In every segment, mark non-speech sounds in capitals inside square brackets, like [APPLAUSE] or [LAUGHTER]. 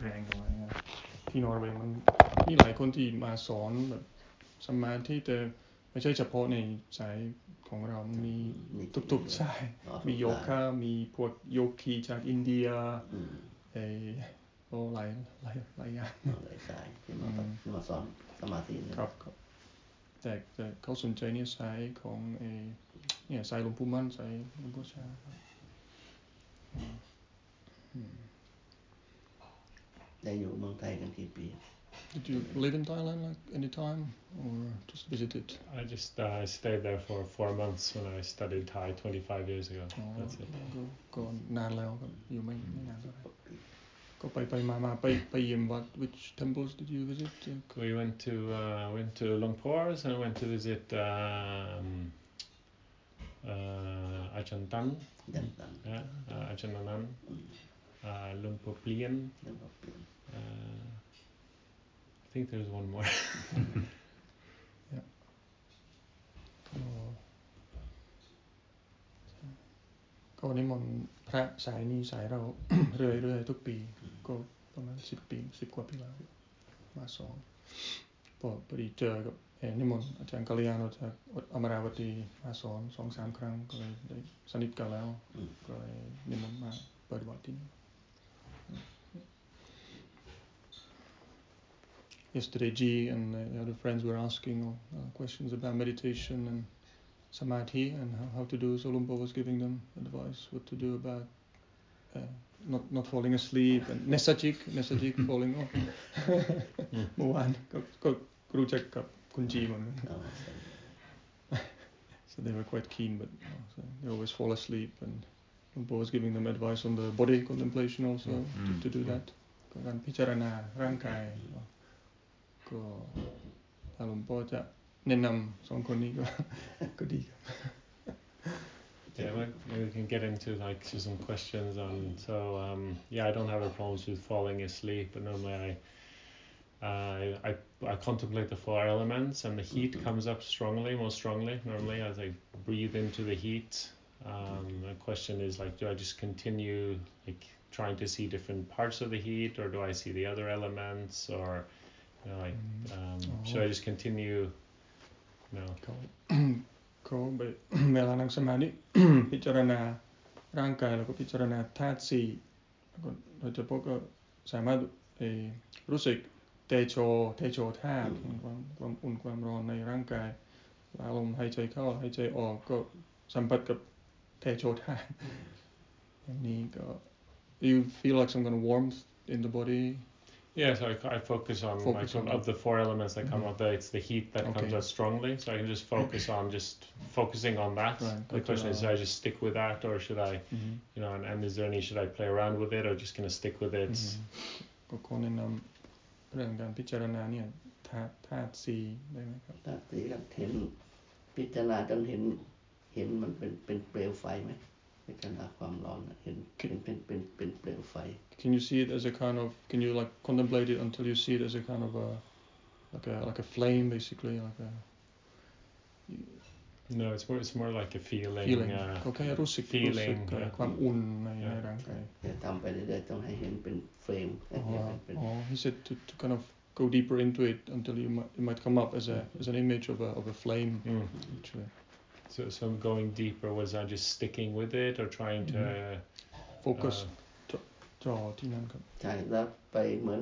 แพงกันไว้ที่นอร์เวย์มันมีหลายคนที่มาสอนแบบสมาธิแต่ไม่ใช่เฉพาะในสายของเรา มีทุกๆสายมีโยคะมีพวกโยคีจากอินเดียเออโอ้หลายหลายหลายอย่างหลายสายที่มามาสอนสมาธิครับครับแต่แต่เขาสนใจเนี่ยสายของเอเนี่ยสายหลวงปู่มั่นสายหลวงปู่ชาครับ ได้อยู่เมืองไทยกันกี่ปี Did you live in Thailand like any time or just visited? I just uh, stayed there for four months when I studied Thai 25 years ago. Oh, That's it. ก็นานแล้วครับอยู่ไม่ไม่นานเท่าไหร่ก็ไปไปมามาไปไปเยี่ยมวัด which temples did you visit we went to uh, went to Longpors and went to visit um, uh, Ajahn Tan yeah, uh, Ajahn Anan Uh, Lumpur Plien uh, I think there's one more yeah ก็นิมนต์พระสายนี้สายเราเรื่อยๆทุกปี ก็ประมาณสิบปีสิบกว่าปีแล้วมาสองพอพอดีเจอกับนิมนต์อาจารย์กัลยาณจากอมราวตีมาสอนสองสามครั้งก็เลยได้สนิทกันแล้ว ก็เลยนิมนต์มาปฏิบัติที่นี่ yesterday G and uh, the other friends were asking uh, questions about meditation and samadhi and how, how to do. So Luang Por was giving them advice what to do about uh, not not falling asleep and nesajik nesajik [LAUGHS] falling off. Muan krujak kunji oh, [LAUGHS] So they were quite keen, but so they always fall asleep and. Luang Por was giving them advice on the body contemplation also mm. to, to do yeah. that. ก็ถ้าหลวงพ่อจะแนะนำสองคนนี้ก็[LAUGHS] ก็ดีครับ [LAUGHS] Yeah, maybe we can get into like some questions on. So um, yeah, I don't have a problems with falling asleep, but normally I, uh, I I contemplate the four elements, and the heat mm-hmm. comes up strongly, most strongly. Normally, as I breathe into the heat, um, the question is like, do I just continue like trying to see different parts of the heat, or do I see the other elements, or you know, like mm. um, oh. should I just continue? No. เขาเวลานั่งสมาธิพิจารณาร่างกายแล้วก็พิจารณาธาตุสี่โดยเฉพาะก็สามารถรู้สึกเตโชเตโชธาตุความความอุ่นความร้อนในร่างกายอารมณ์หายใจเข้าหายใจออกก็สัมผัสกับเตโชธาตุอย่างนี้ก็ you feel like some kind of warmth in the body Yeah, so I, I focus on focus like on of the four elements that come mm-hmm. out. It's the heat that okay. comes out strongly, so I can just focus on just focusing on that. Right. The question is, should I just stick with that, or should I, mm-hmm. you know, and, and is there any should I play around with it, or just gonna stick with it? ก็ขอแนะนำเรื่องการพิจารณาเนี่ยธาตุธาตุสี่ได้ไหมครับธาตุสี่กับเห็นพิจารณาจนเห็นเห็นมันเป็นเป็นเปลวไฟไหม Can you see it as a kind of can you like contemplate it until you see it as a kind of a like a like a flame basically like a No, it's more it's more like a feeling. Feeling. Uh, ก็แค่รู้สึก feeling ความอุ่นในในร่างกายทำไปเรื่อยๆต้องให้เห็นเป็นเฟรม Oh, he said to, to kind of go deeper into it until you might, it might come up as a as an image of a of a flame mm. actually. So, so going deeper was I just sticking with it or trying to mm-hmm. focus จอที่นั่นครับ ใช่แล้วไปเหมือน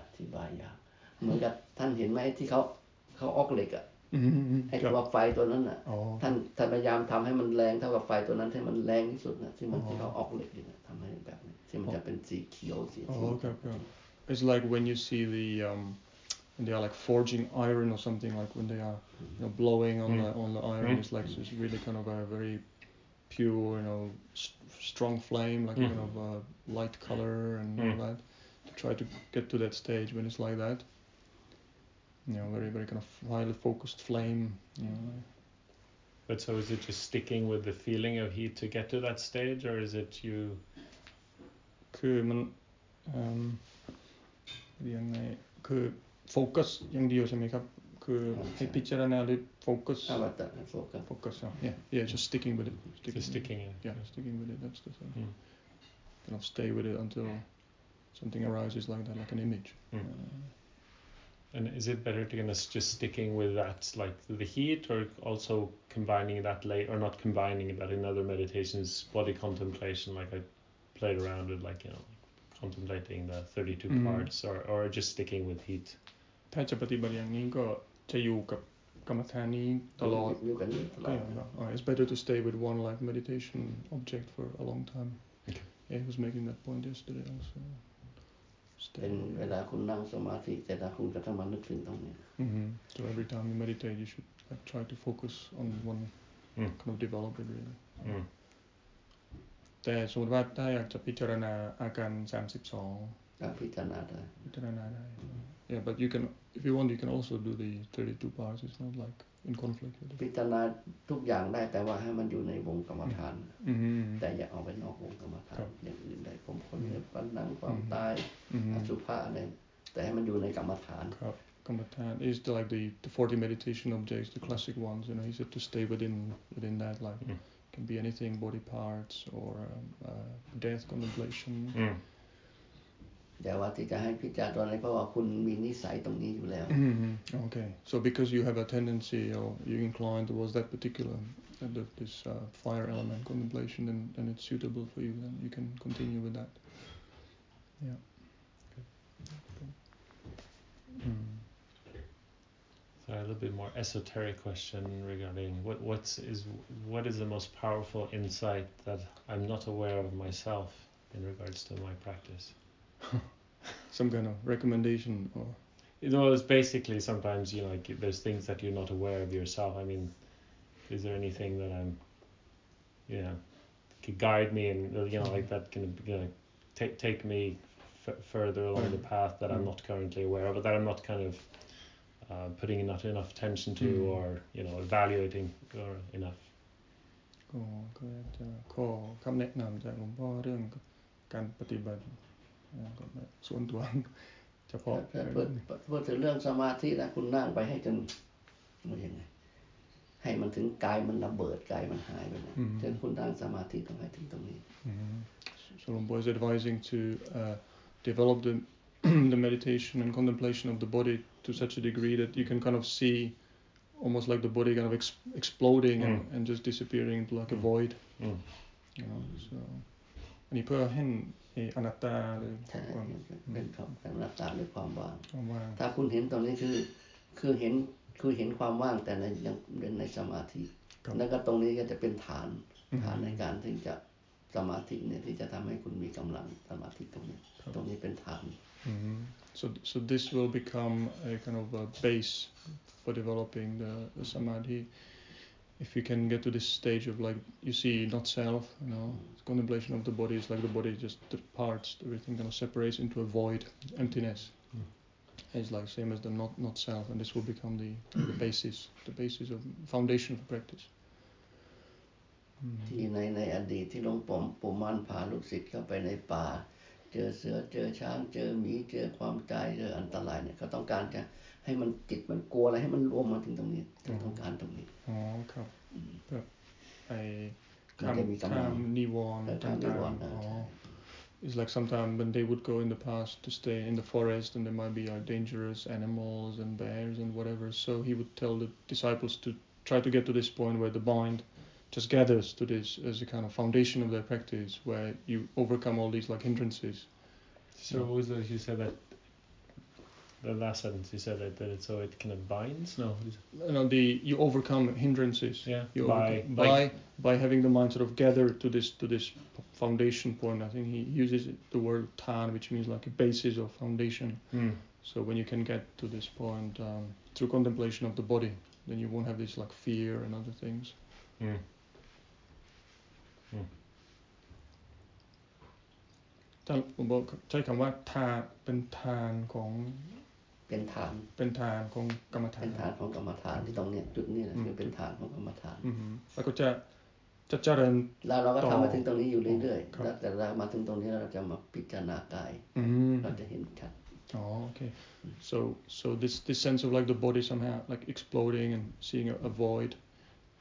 อธิบายยากเหมือนกับท่านเห็นไหมที่เขาเขาออกเหล็กอะไอ้ตัวไฟตัวนั้นอะท่านท่านพยายามทำให้มันแรงเท่ากับไฟตัวนั้นให้มันแรงที่สุดนะที่มันที่เขาออกเหล็กเนี่ยทำให้แบบนี้ที่มันจะเป็นสีเขียวสี Oh, okay, okay. It's like when you see the um, when they are like forging iron or something like when they are you know blowing on mm. the on the iron mm. it's like it's really kind of a very pure you know st- strong flame like mm. kind of a light color and all mm. that to try to get to that stage when it's like that you know very very kind of highly focused flame you know but so is it just sticking with the feeling of heat to get to that stage or is it you คือมันยังไงคือโฟกัสอย่างเดียวใช่ไหมครับคือ focus yang picture 그 햇빛이라는 아래 focus. 아 맞다. focus. focus. Yeah. Yeah. Just sticking with it. Sticking, just sticking. Yeah. Sticking with it. That's the thing. Mm. And I'll stay with it until something arises like that, like an image. Mm. Uh, and is it better to kind of just sticking with that, like the heat, or also combining that late, or not combining that in other meditations, body contemplation, like I played around with, like you know, contemplating the 32 mm. parts, or or just sticking with heat. ถ้าจะปฏิบัติอย่างนี้ก็จะอยู่กับกรรมฐานนี้ตลอดอยู่กันตลอด yeah, it's better to stay with one like meditation object for a long time okay. yeah he was making that point yesterday also เป็นเวลาคุณนั่งสมาธิแต่ละคุณก็ต้องมานึกถึงตรงนี้ mm-hmm. so every time you meditate you should like, try to focus on one mm. kind of develop it really mm. แต่สมมติว่าถ้าอยากจะพิจารณาอาการ 32 พิจารณาได้พิจารณาได้ yeah but you can if you want you can also do the 32 parts it's not like in conflict with it พิจารณาทุกอย่างได้แต่ว่าให้มันอยู่ในวงกรรมฐานแต่อย่าเอาไปนอกวงกรรมฐานอย่างอื่นได้ผมคนเล็บฟันหนังความตายอสุภะอะไรแต่ให้มันอยู่ในกรรมฐานครับกรรมฐาน is the, like the the 40 meditation objects the classic ones you know he said to stay within within that like mm. can be anything body parts or um, uh, death contemplation mm. Okay. So because you have a tendency or you incline towards that particular this uh, fire element contemplation, then, then it's suitable for you. Then you can continue with that. Yeah. Hmm. Sorry, a little bit more esoteric question regarding what what's is what is the most powerful insight that I'm not aware of myself in regards to my practice. [LAUGHS] Some kind of recommendation or you know, it's basically sometimes you know like there's things that you're not aware of yourself. I mean, is there anything that I'm, you know, could guide me and you know like that can you know take take me f- further along the path that I'm not currently aware of, but that I'm not kind of uh, putting enough enough attention to mm. or you know evaluating or enough. ก็ก็จะข้อคำแนะนำจากหลวงพ่อเรื่องการปฏิบัติ [LAUGHS] ส่วนตัวเฉพาะพูดถึงเรื่องสมาธินะคุณนั่งไปให้จนมันยังไงให้มันถึงกายมันระเบิดกายมันหายไปนะจนคุณนั่งสมาธิต้องให้ถึงตรงนี้ So Lumbo is advising to uh, develop the [CLEARS THROAT] the meditation and contemplation of the body to such a degree that you can kind of see almost like the body kind of ex exploding mm. and, and just disappearing into like a void. Mm. You know, so อันนี้เพื่ อให้อนัตตาหรือใช่เป็นคำอนัตตาหรือความว่าง ถ้าคุณเห็นตรงนี้คือ คือเห็นคือเห็นความว่างแต่ในยังเป็นในสมาธิแล้วก็ตรงนี้ก็จะเป็นฐานฐานในการที่จะสมาธิเนี่ยที่จะทำให้คุณมีกำลังสมาธิตรงนี้ตรงนี้เป็นฐาน so so this will become a kind of a base for developing the, the samadhi if you can get to this stage of like you see not self, you know, contemplation of the body is like the body just the parts, everything kind of separates into a void, emptiness. Mm. It's like same as the not not self, and this will become the, the [COUGHS] basis, the basis of foundation for practice. ที่ในในอดีตที่หลวงปู่ปู่มั่นพาลูกศิษย์เข้าไปในป่าเจอเสือเจอช้างเจอหมีเจอความตายเจออันตรายเนี่ยเขาต้องการจะ ให้มันจิตมันกลัวอะไรให้มันรวมมาถึงตรงนี้ต้องการตรงนี้อ๋อครับแบบไอ้ข้ามข้ามนิวรณ์ต่างๆอ๋อ It's like sometimes when they would go in the past to stay in the forest and there might be like dangerous animals and bears and whatever. So he would tell the disciples to try to get to this point where the mind just gathers to this as a kind of foundation of their practice where you overcome all these like hindrances. So yeah. was that you said that the last sentence you said that, that it, so it kind of binds no no the you overcome hindrances yeah you by, by by by having the mind sort of gather to this to this foundation point i think he uses the word tan which means like a basis or foundation mm. so when you can get to this point um, through contemplation of the body then you won't have this like fear and other things mm. Mm. ถ้าผมบอกใช้คำว่าทานเป็นทานของ เป็นฐาน เป็นฐานของกรรมฐาน เป็นฐานของกรรมฐานที่ตรงนี้จุดนี้นะคือเป็นฐานของกรรมฐานแล้วก็จะจะเจริญแล้วเราก็ทำมาถึงตรงนี้อยู่เรื่อยๆแล้วแต่เรามาถึงตรงนี้เราจะมาพิจารณากายเราจะเห็นชัด Oh, okay. So, so this this sense of like the body somehow like exploding and seeing a, a void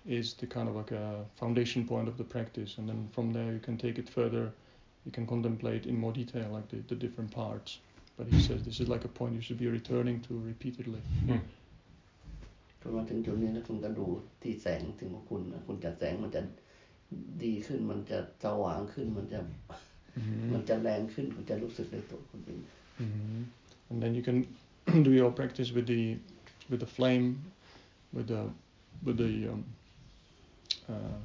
is the kind of like a foundation point of the practice, and then from there you can take it further you can contemplate in more detail like the, the different parts. But he says this is like a point you should be returning to repeatedly. คุณมาถึงจุดนี้แล้วคุณก็ดูที่แสงถึงว่าคุณคุณจะแสงมันจะดีขึ้นมันจะสว่างขึ้นมันจะมันจะแรงขึ้นมันจะรู้สึกในตัวคุณเอง and then you can [CLEARS THROAT] do your practice with the with the flame with the with the um, uh,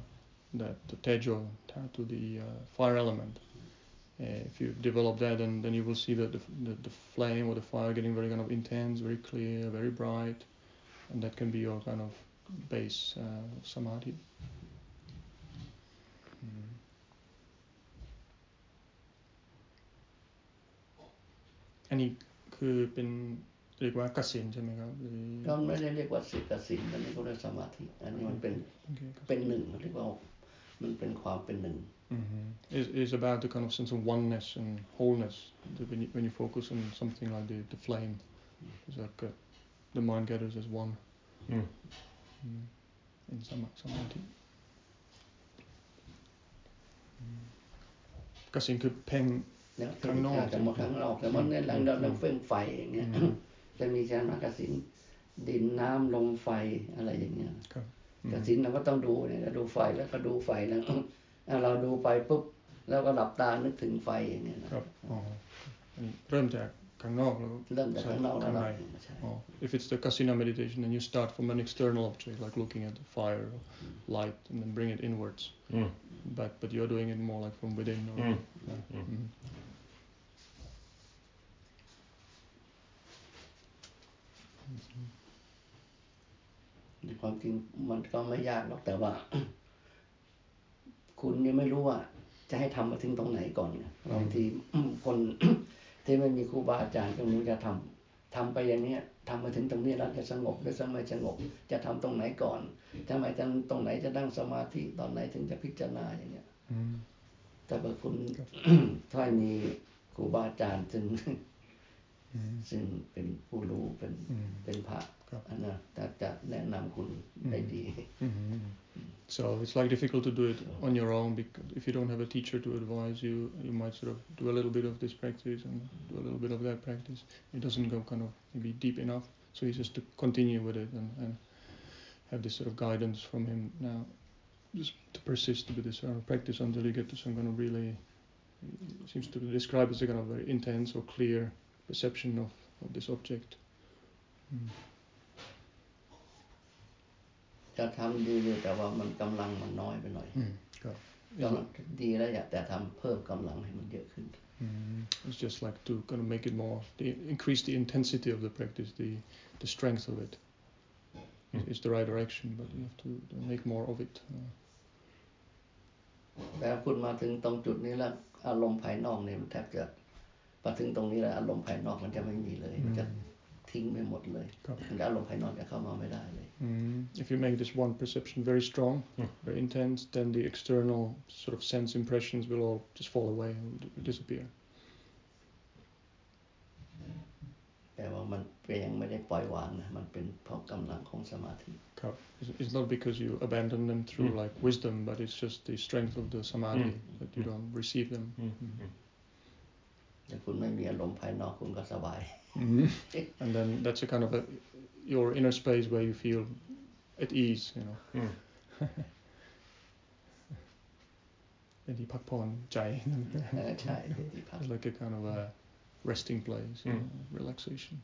that the tejo to the uh, fire element uh, if you develop that then then you will see that the, the, the flame or the fire getting very kind of intense very clear very bright and that can be your kind of base uh, samadhi อันนี้คือเป็นเรียกว่ากสินใช่ไหมครับก็ไม่ได้เรียกว่าสิกสินอันนี้ก็เรียกสมาธิอันนี้มันเป็นเป็นหนึ่งเรียกว่า มันเป็นความเป็นหนึ่ง is is about the kind of sense of oneness and wholeness when you, when you focus on something like the the flame it's like uh, the mind gathers as one mm. Mm. in samadhi กสินคือเพ่งข้างนอกจะมาข้างนอกแต่มันเนี่ยหลังเราเราเฟื่องไฟอย่างเงี้ยจะมีการมากสินดินน้ำลมไฟอะไรอย่างเงี้ย กสินเราก็ต้องดูเนี่ยดูไฟแล้วก็ดูไฟแล้วเราดูไฟปุ๊บแล้วก็หลับตานึกถึงไฟอย่างเงี้ยครับอ๋อเริ่มจากข้างนอกแล้วเริ่มจากข้างนอกแล้วอ๋อ if it's the kasina meditation then you start from an external object like looking at the fire or light and then bring it inwards mm. but but you're doing it more like from within or, mm. Yeah. Mm. ความจริงมันก็ไม่ยากหรอกแต่ว่า คุณยังไม่รู้ว่า จะให้ทำมาถึงตรงไหนก่อนบางทีคนที่ไม่มีครูบาอาจารย์ก็ไม่รู้จะทำทำไปอย่างนี้ทำมาถึงตรงนี้แล้วจะสงบหรือสมัยสงบ จะทำตรงไหนก่อนทำไมจะตรงไหนจะนั่งสมาธิตอนไหนถึงจะพิจารณาอย่างเงี้ยแต่บางคุณถ้ามีครูบาอาจารย์จึงซึ่งเป็นผู้รู้เป็นเป็นพระ อันนั้นจะแนะนำคุณได้ดี So it's like difficult to do it on your own because if you don't have a teacher to advise you, you might sort of do a little bit of this practice and do a little bit of that practice. It doesn't go kind of maybe deep enough. So it's just to continue with it and, and have this sort of guidance from him now. Just to persist with this sort of practice until you get to some kind of really, seems to be described as a kind of very intense or clear perception of, of this object. Mm. จะทำดีเลยแต่ว่ามันกำลังมันน้อยไปหน่อยกำลังดีแล้วอยากแต่ทำเพิ่มกำลังให้มันเยอะขึ้น It's just like to kind of make it more, the, increase the intensity of the practice, the the strength of it. Mm. It's the right direction, but you have to, to make more of it. แต่คุณมาถึงตรงจุดนี้แล้วอารมณ์ภายนอกเนี่ยมันแทบจะพอถึงตรงนี้แล้วอารมณ์ภายนอกมันจะไม่มีเลยมันจะ ทิ้งไปหมดเลยอารมณ์ภายนอกจะเข้ามาไม่ได้เลย If you make this one perception very strong very intense then the external sort of sense impressions will all just fall away and disappear แต่ว่ามันยังไม่ได้ปล่อยวางนะมันเป็นเพราะกำลังของสมาธิครับ It's not because you abandon them through like wisdom but it's just the strength of the samadhi that you don't receive them แต่คุณไม่มีอารมณ์ภายนอกคุณก็สบาย and then that's a kind of a your inner space where you feel at ease you know [LAUGHS] เป็นที่พักผ่อนใจใช่ [LAUGHS] like a kind of a resting place you know, relaxation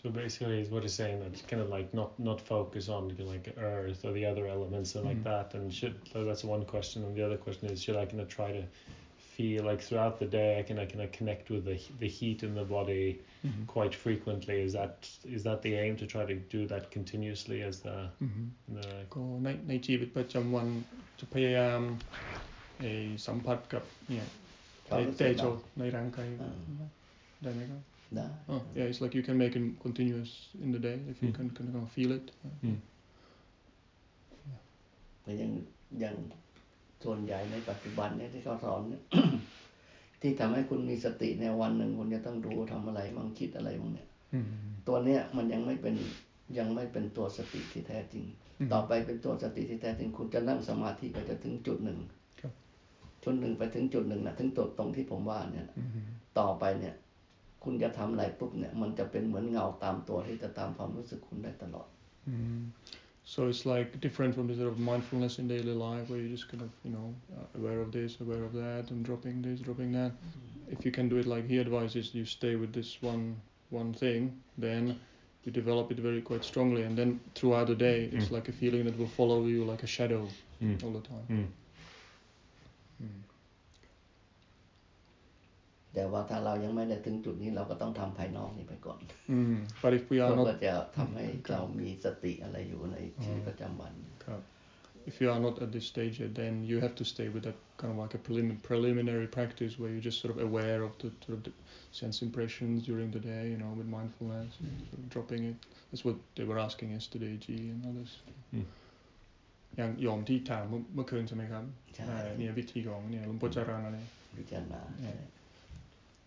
So basically, what he's saying that kind of like not not focus on like earth or the other elements and like that. And should that's one question. And the other question is, should I kind of try to feel like throughout the day I can I can I connect with the the heat in the body mm-hmm. quite frequently. Is that is that the aim to try to do that continuously as the, mm-hmm. the ก็ในในชีวิตประจำวันจะพยายามสัมผัสกับเนี่ยเตโชในร่างกายได้ไหมครับได้ oh yeah it's like you can make it continuous in the day if you can kind of feel it ก็ยังยัง ส่วนใหญ่ในปัจจุบันเนี่ยที่เขาสอนเนี่ยที่ทำให้คุณมีสติในวันหนึ่งคุณจะต้องดูทำอะไรบางคิดอะไรบางเนี่ยตัวเนี้ยมันยังไม่เป็นยังไม่เป็นตัวสติที่แท้จริง ต่อไปเป็นตัวสติที่แท้จริง คุณจะนั่งสมาธิก็จะถึงจุดหนึ่งช่คนหนึ่งไปถึงจุดหนึ่งนะถึงจุดตรงที่ผมว่าเนี่ยต่อไปเนี่ย คุณจะทำอะไรปุ๊บเนี่ย มันจะเป็นเหมือนเงาตามตัวที่จะตามความรู้สึกคุณได้ตลอด So it's like different from the sort of mindfulness in daily life where you're just kind of, you know, uh, aware of this, aware of that, and dropping this, dropping that. Mm-hmm. If you can do it like he advises, you stay with this one one thing, then you develop it very quite strongly, and then throughout the day, it's mm. like a feeling that will follow you like a shadow mm. all the time. Mm. แต่ว่าถ้าเรายังไม่ได้ถึงจุดนี้เราก็ต้องทำภายนอกนี่ไปก่อน mm. but if we are เพื่อ not จะทำให้เรามีสติอะไรอยู่ในชีวิตประจำวัน if you are not at this stage yet, then you have to stay with that kind of like a prelim- preliminary practice where you're just sort of aware of the sort of the sense impressions during the day, you know, with mindfulness, and sort of dropping it. That's what they were asking yesterday, G and others. อย่างยอมที่ถามเมื่อเมื่อคืนใช่ไหมครับใช่อ่าเนี่ยวิธีของเนี่ยหลวงพ่อจารานะเนี่ยพิจารณา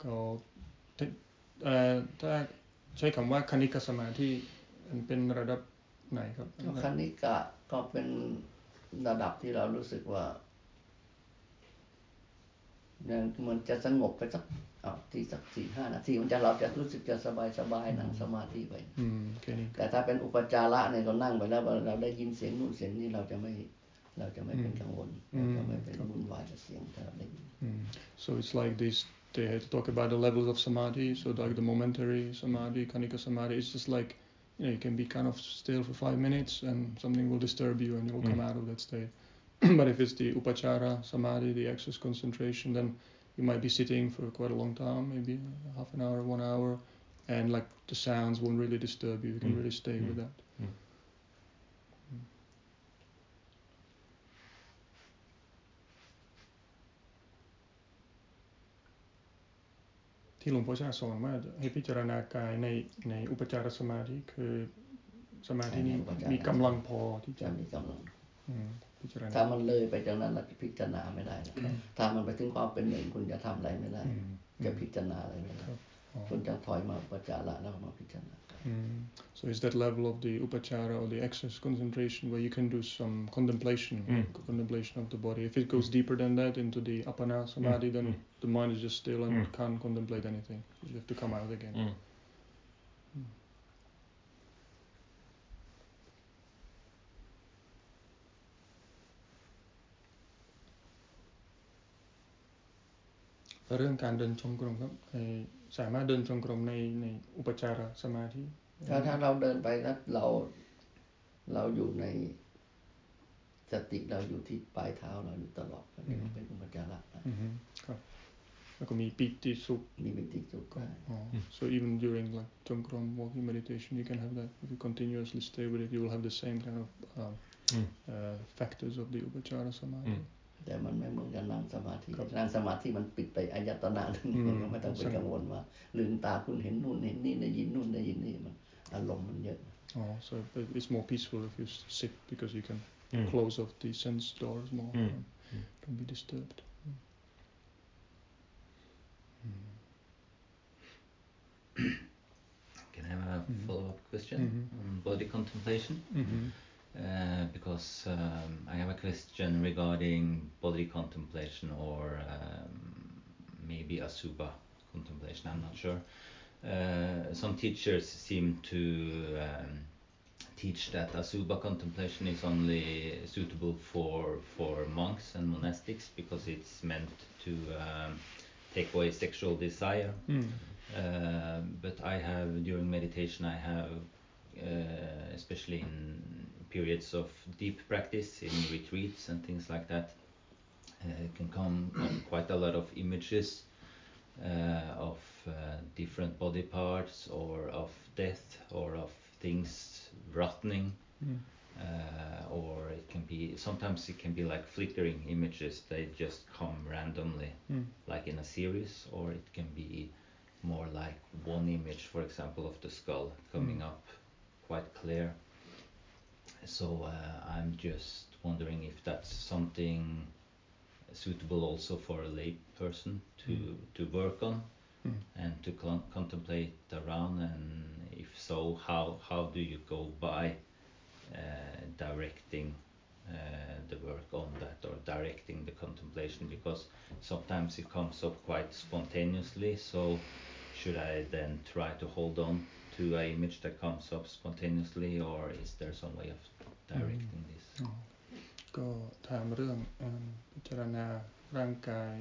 ก็ถ้าเอ่อถ้าใช้คำว่าคณิกสมาธิมันเป็นระดับไหนครับคณิกะก็เป็นระดับที่เรารู้สึกว่าอย่างมันจะสงบไปสักเอาที่สักสี่ห้านาทีมันจะเราจะรู้สึกจะสบายสบายนั่งสมาธิไปอืมแค่นี้แต่ถ้าเป็นอุปจาระเนี่ยเรานั่งไปแล้วเราได้ยินเสียงนู่นเสียงนี้เราจะไม่เราจะไม่เป็นกังวลเราจะไม่เป็นวุ่นวายกับเสียงที่เราได้ยิน Mm. So it's like this. They had to talk about the levels of samadhi. So like the momentary samadhi, khanika samadhi. It's just like you know you can be kind of still for five minutes and something will disturb you and you will come out of that state. [CLEARS THROAT] but if it's the upachara samadhi, the access concentration, then you might be sitting for quite a long time, maybe half an hour, one hour, and like the sounds won't really disturb you. You can Mm. really stay with Mm. that. ที่หลวงพ่อชาสอนว่าให้พิจารณากายในในอุปจารสมาธิคือสมาธินี้ในอุปจารมีกำลังพอที่จะจะมีกำลังอืมพิจารณาถ้ามันเลยไปจากนั้นเราจะพิจารณาไม่ได้นะถ้ามันไปถึงความเป็นหนึ่งคุณจะทำอะไรไม่ได้อืมจะพิจารณาอะไรไม่ได้อ๋อคุณจะถอยมาอุปจาระแล้วมาพิจารณา Mm. So it's that level of the upachara or the access concentration where you can do some contemplation, Mm. contemplation of the body. If it goes deeper than that into the appana samadhi, then Mm. the mind is just still and Mm. can't contemplate anything. You have to come out again. เรื่องการเดินจงกรมครับเอ่อสามารถเดินจงกรมในในอุปจารสมาธิถ้าถ้าเราเดินไปแล้วเราเราอยู่ในสติเราอยู่ที่ปลายเท้าเราอยู่ตลอดก็เรียกว่าเป็นอุปจาระนะอือฮึครับ แล้วก็มีปิติสุขมีมิติสุขก็อ๋อ so even during like jongkrom walking meditation you can have that if you continuously stay with it you will have the same kind of um, Mm. uh, factors of the upachara samadhi Mm. แต่มันไม่เหมือนกับนั่งสมาธิครับนั่งสมาธิมันปิดไปอายตนะนั่นอืมไม่ต้องไปกังวลว่าลืมตาคุณเห็นนู่นเห็นนี่ได้ยินนู่นได้ยินนี่มันอารมณ์มันเยอะ oh so but it's more peaceful if you s- sit because you can Mm. close off the sense doors more Mm. and Mm. don't be disturbed Can I have a Mhm. follow-up question Mhm. on body contemplation? mm-hmm. Uh, because um, I have a question regarding body contemplation or um, maybe asubha contemplation. I'm not sure. Uh, some teachers seem to um, teach that asubha contemplation is only suitable for for monks and monastics because it's meant to um, take away sexual desire. mm. Uh, but I have during meditation I have especially in periods of deep practice in retreats and things like that uh, it can come quite a lot of images uh, of uh, different body parts or of death or of things rotting Mm. uh, or it can be sometimes it can be like flickering images they just come randomly Mm. like in a series or it can be more like one image for example of the skull coming Mm. up quite clear so uh, i'm just wondering if that's something suitable also for a lay person to Mm. to work on Mm. and to con- contemplate around and if so how how do you go by uh, directing uh, the work on that or directing the contemplation because sometimes it comes up quite spontaneously. So, should I then try to hold on to an image that comes up spontaneously, or is there some way of directing this? ก็ถามเรื่องพิจารณาร่างกาย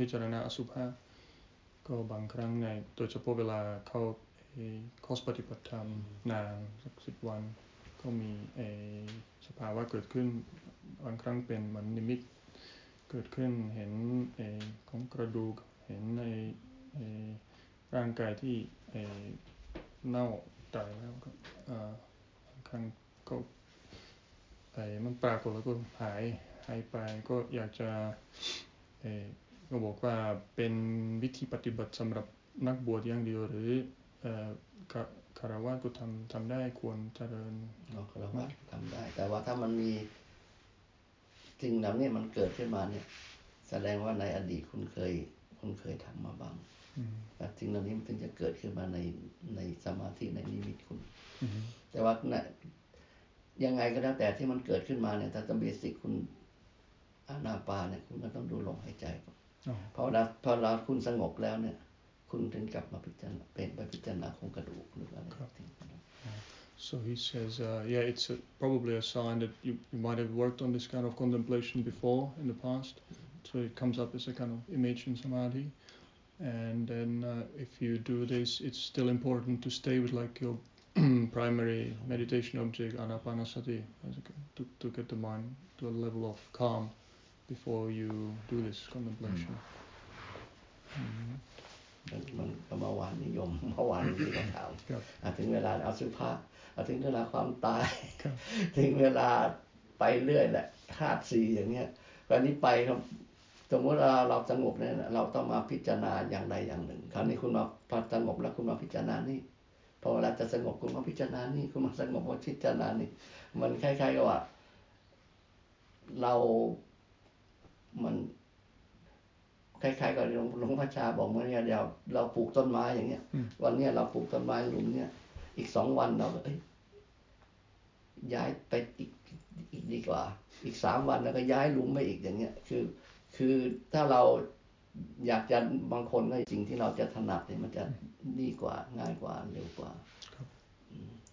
พิจารณาอสุภะก็บางครั้งในโดยเฉพาะเวลาเข้าคอสปฏิบัติธรรมนานสักสิบวัน ก็มีสภาวะเกิดขึ้นบางครั้งเป็นเหมันนิมิตเกิดขึ้นเห็นของกระดูกเห็นในร่างกายที่ เน่าตายแล้วก็ครั้งก็ไอ้มันปรากฏแล้วก็หายหายไปก็อยากจะเอก็บอกว่าเป็นวิธีปฏิบัติสำหรับนักบวชอย่างเดียวหรือคารวะก็ทำทำได้ควรเจริญคารวะทำได้ แต่ว่าถ้ามันมีสิ่งเหล่านี้มันเกิดขึ้นมาเนี่ย แสดงว่าในอดีตคุณเคย คุณเคยทำมาบ้าง สิ่งเหล่านี้มันถึงจะเกิดขึ้นมาในในสมาธิในนิมิตคุณแต่ว่ายังไงก็แล้วแต่ที่มันเกิดขึ้นมาเนี่ยถ้าจะเบสิกคุณอานาปาเนี่ยคุณก็ต้องดูลมหายใจก่อนพอเราพอเราคุณสงบแล้วเนี่ย คุณถึงกลับมาพิจารณาเป็นไปพิจารณาโครงกระดูกหรืออะไรทิ้ง So he says, uh, yeah, it's a, probably a sign that you, you might have worked on this kind of contemplation before in the past. So it comes up as a kind of image in samadhi. And then uh, if you do this, it's still important to stay with like your primary meditation object, anapanasati, to, to get the mind to a level of calm before you do this contemplation. Mm-hmm. มันก็เมื่อวานนิยมเมื่อวานที่เขาถามถึงเวลาเอาสุภาพถึงเวลาความตายถึงเวลาไปเรื่อยแหละธาตุสี่อย่างเงี้ยวันนี้ไปครับ สมมติเราเราสงบเนี่ยเราต้องมาพิจารณาอย่างใดอย่างหนึ่ง คราวนี้คุณมาพอสงบแล้วคุณมาพิจารณานี่พอเวลาจะสงบคุณมาพิจารณานี่คุณมาสงบว่าพิจารณานี่มันคล้ายๆกับว่า เรา มันคล้ายๆกับหลวงหลวงพ่อชาบอกเมื่อเนี่ยเดี๋ยวเราปลูกต้นไม้อย่างเงี้ย วันนี้เราปลูกต้นไม้หลุมเนี่ย อีกสองวันเราเอ้ยย้ายไปอีกอีกดีกว่า อีกสามวันแล้วก็ย้ายหลุมไปอีกอย่างเงี้ย คือ คือถ้าเราอยากจะบางคนก็สิ่งที่เราจะถนัดเนี่ยมันจะดีกว่าง่ายกว่าเร็วกว่า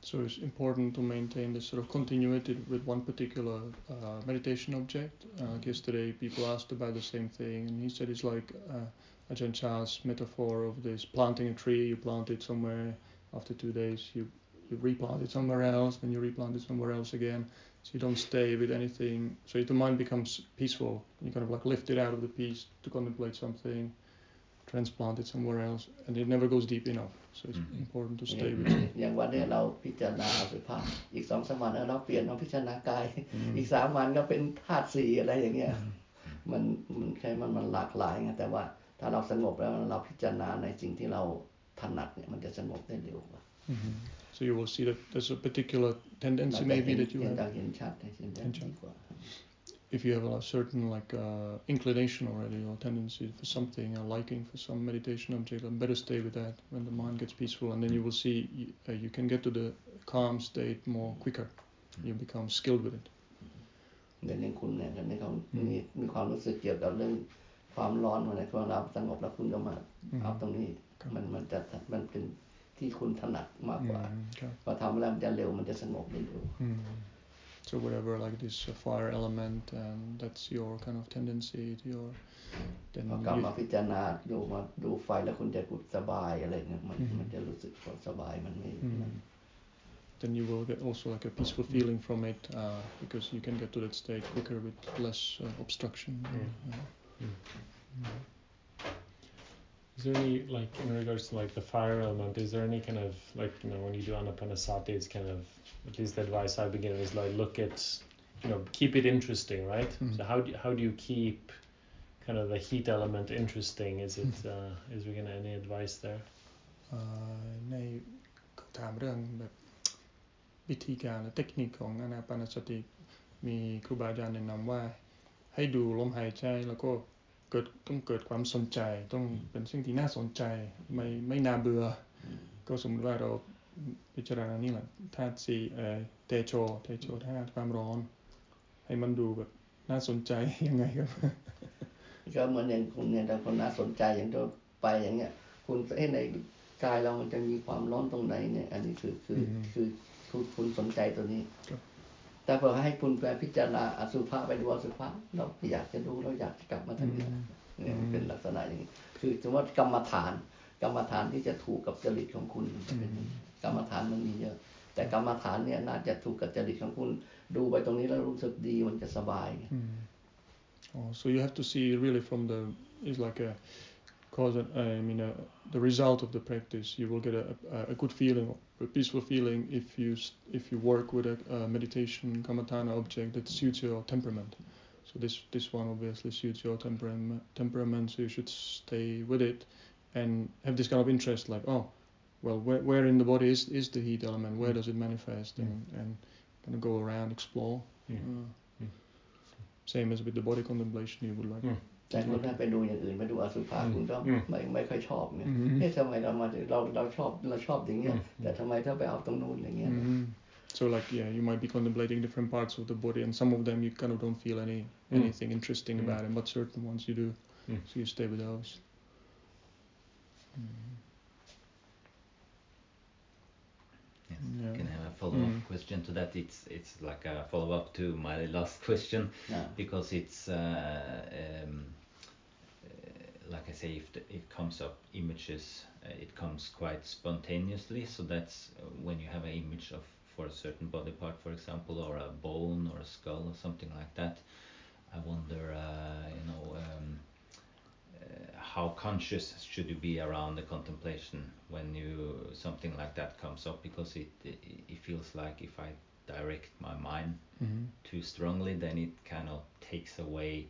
So it's important to maintain this sort of continuity with one particular uh, meditation object. Uh, yesterday, people asked about the same thing, and he said it's like uh, Ajahn Chah's metaphor of this planting a tree. You plant it somewhere, after two days, you, you replant it somewhere else, then you replant it somewhere else again. So you don't stay with anything. So if the mind becomes peaceful, you kind of like lift it out of the peace to contemplate something transplant it somewhere else, and it never goes deep enough. So it's mm-hmm. important to stay with it. อย่างวันนี้เราพิจารณาอสุภะอีกสองสามวันเราเปลี่ยนมาพิจารณากาย อีกสามวันก็เป็นธาตุสี่อะไรอย่างเงี้ย มันมันแค่มันมันหลากหลายไงแต่ว่าถ้าเราสงบแล้วเราพิจารณาในสิ่งที่เราถนัดเนี่ยมันจะสงบได้เร็วกว่า So you will see that there's a particular tendency maybe that you have. เห็นชัดเห็นชัดกว่า if you have a certain like uh, inclination already or tendency for something, a liking for some meditation object, then better stay with that when the mind gets peaceful, and then you will see you, uh, you can get to the calm state more quicker. You become skilled with it. เรื่องคุณเนี่ยในเขามีมีความรู้สึกเกี่ยวกับเรื่องความร้อนอะไรพอเราสงบแล้วคุณก็มาเอาตรงนี้มันมันจะมันเป็น ที่คุณถนัดมากกว่าพอทำแล้วมันจะเร็วมันจะสงบได้เร็ว so whatever like this uh, fire element and that's your kind of tendency to your then กลับมาพิจารณาดูมาดูไฟแล้วคุณจะกุสบายอะไรเงี้ยมันมันจะรู้สึกสบายมันไม่ then you will get also like a peaceful feeling from it uh, because you can get to that state quicker with less uh, obstruction. Mm. Mm. Mm. Is there any like in regards to like the fire element? Is there any kind of like you know when you do anapanasati, it's kind of at least the advice I begin is like look at you know keep it interesting, right? Mm-hmm. So how do how do you keep kind of the heat element interesting? Is it uh, is there gonna any advice there? ในถามเรื่องแบบวิธีการและเทคนิคของอนาปานสติมีครูบาอาจารย์แนะนำว่าให้ดูลมหายใจแล้วก็ เกิดต้องเกิดความสนใจ ต้องเป็นสิ่งที่น่าสนใจ ไม่ไม่น่าเบื่อก็สมมติว่าเราพิจารณานี่แหละธาตุสี่เตโชเตโชธาตุความร้อนพให้มันดูแบบน่าสนใจยังไงครับก็เหมือนอย่างคุณเนี่ยแต่คนน่าสนใจอย่างตัวไปอย่างเงี้ย คุณเอ้ในกายเรามันจะมีความร้อนตรงไหนเนี่ย อันนี้คือคือคือคุณคุณสนใจตัวนี้ แต่พอให้คุณไปพิจารณาอสุภะไปดูอสุภะเราอยากจะดูเราอยากจะกลับมาทางนี้เนี่ยเป็นลักษณะอย่างนี้คือสมมติกรรมฐาน กรรมฐานที่จะถูกกับจริตของคุณเป็นกรรมฐานมันมีเยอะ แต่กรรมฐานเนี่ยน่าจะถูกกับจริตของคุณ ดูไปตรงนี้แล้วรู้สึกดีมันจะสบาย Oh, so you have to see really from the is like a cause. I mean, a, the result of the practice. You will get a, a, a, good feeling, a peaceful feeling if you if you work with a, a meditation kamatana object that suits your temperament. So this this one obviously suits your temperament. Temperament, so you should stay with it and have this kind of interest, like oh, well, where where in the body is is the heat element? Where mm. does it manifest? And mm. and kind of go around, explore. Uh, same as with the body contemplation you would like แต่คุณถ้าไปดูอย่างอื่นไปดูอสุภะคุณก็ไม่ไม่ค่อยชอบเนี่ยเอ๊ะทำไมเรามาเราเราชอบเราชอบอย่างเงี้ยแต่ทำไมถ้าไปเอาตรงนู้นอย่างเงี้ย So like yeah, you might be contemplating different parts of the body, and some of them you kind of don't feel any anything interesting about them, but certain ones you do. So you stay with those. Yes. Yeah. Can I have a follow-up mm. question to that? It's it's like a follow-up to my last question yeah. because it's uh, um, uh, like I say, if the, it comes up images, uh, it comes quite spontaneously. So that's uh, when you have an image of for a certain body part, for example, or a bone or a skull or something like that. I wonder, uh, you know. Um, how conscious should you be around the contemplation when you something like that comes up because it it, it feels like if I direct my mind mm-hmm. too strongly then it kind of takes away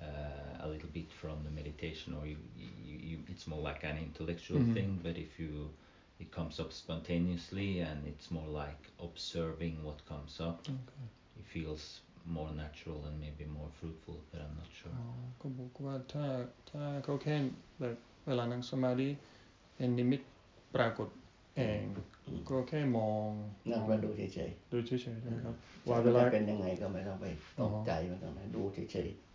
uh, a little bit from the meditation or you, you, you it's more like an intellectual mm-hmm. thing but if you it comes up spontaneously and it's more like observing what comes up okay. it feels more natural and maybe more fruitful but I'm not sure ก็บอกว่าถ้าถ้าเขาแค่แบบเวลานั่งสมาธิเห็นนิมิตปรากฏเองก็แค่มองนั่งมาดูเฉยๆดูเฉยๆใช่ไหมครับว่าเวลาเป็นยังไงก็ไม่ต้องไปตกใจมันต้องดูเฉยๆ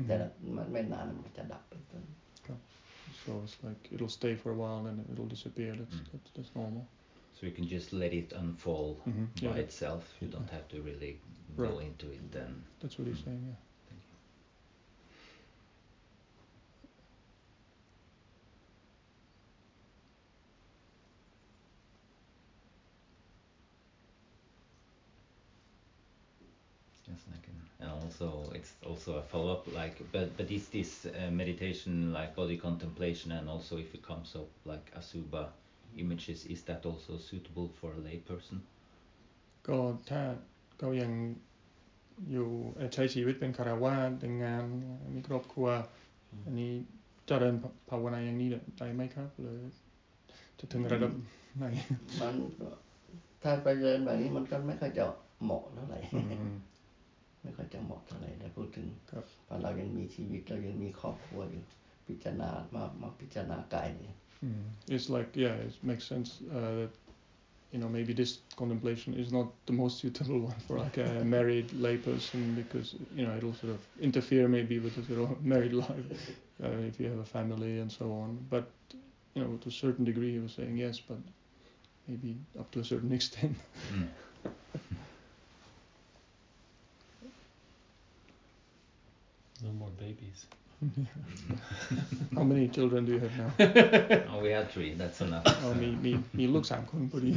Mm-hmm. Okay. So it's like it'll stay for a while and it'll disappear. That's, mm. that's, that's normal. So you can just let it unfold mm -hmm. by yeah, itself. You don't have to really go into it then. That's what he's mm. saying. Yeah. And also, it's also a follow-up. Like, but but is this uh, meditation like body contemplation, and also if it comes up like asubha images is that also suitable for a layperson ก็ถ้าเขายังอยู่ใช้ชีวิตเป็นคารวะแต่งงานมีครอบครัว อันนี้เจริญภาวนาอย่างนี้ได้ไหมครับหรือจะถึงระดับไหนมันถ้าไปเดินแบบนี้มันก็ไม่ค่อยจะเหมาะเท่าไหร่ ไม่ค่อยจะเหมาะเท่าไหร่แต่พูดถึงเพราะเรายังมีชีวิตเรายังมีครอบครัวอยู่พิจารณามามาพิจารณากายเนี่ย Mm. It's like yeah, it makes sense uh, that you know maybe this contemplation is not the most suitable [LAUGHS] one for like a married layperson because you know it'll sort of interfere maybe with the sort of [LAUGHS] married life uh, if you have a family and so on. But you know to a certain degree, he was saying yes, but maybe up to a certain [LAUGHS] extent. Mm. no more babies. [LAUGHS] How many children do you have now? oh, we have three. That's enough. อ๋อมีมีมีลูกสามคนพอดี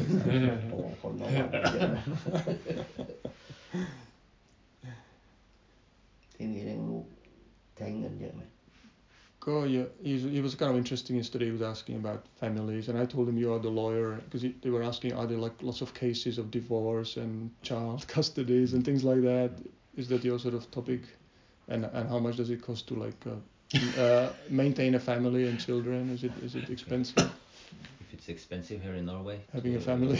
โอ้คนน้อยเยอะนะที่นี่เลี้ยงลูกใช้เงินเยอะไหมก็เยอะ he was kind of interesting yesterday he was asking about families and I told him you are the lawyer because they were asking are there like lots of cases of divorce and child [LAUGHS] custodies and things like that is that your sort of topic And and how much does it cost to like uh, uh, maintain a family and children? Is it is it expensive? If it's expensive here in Norway. Having a family.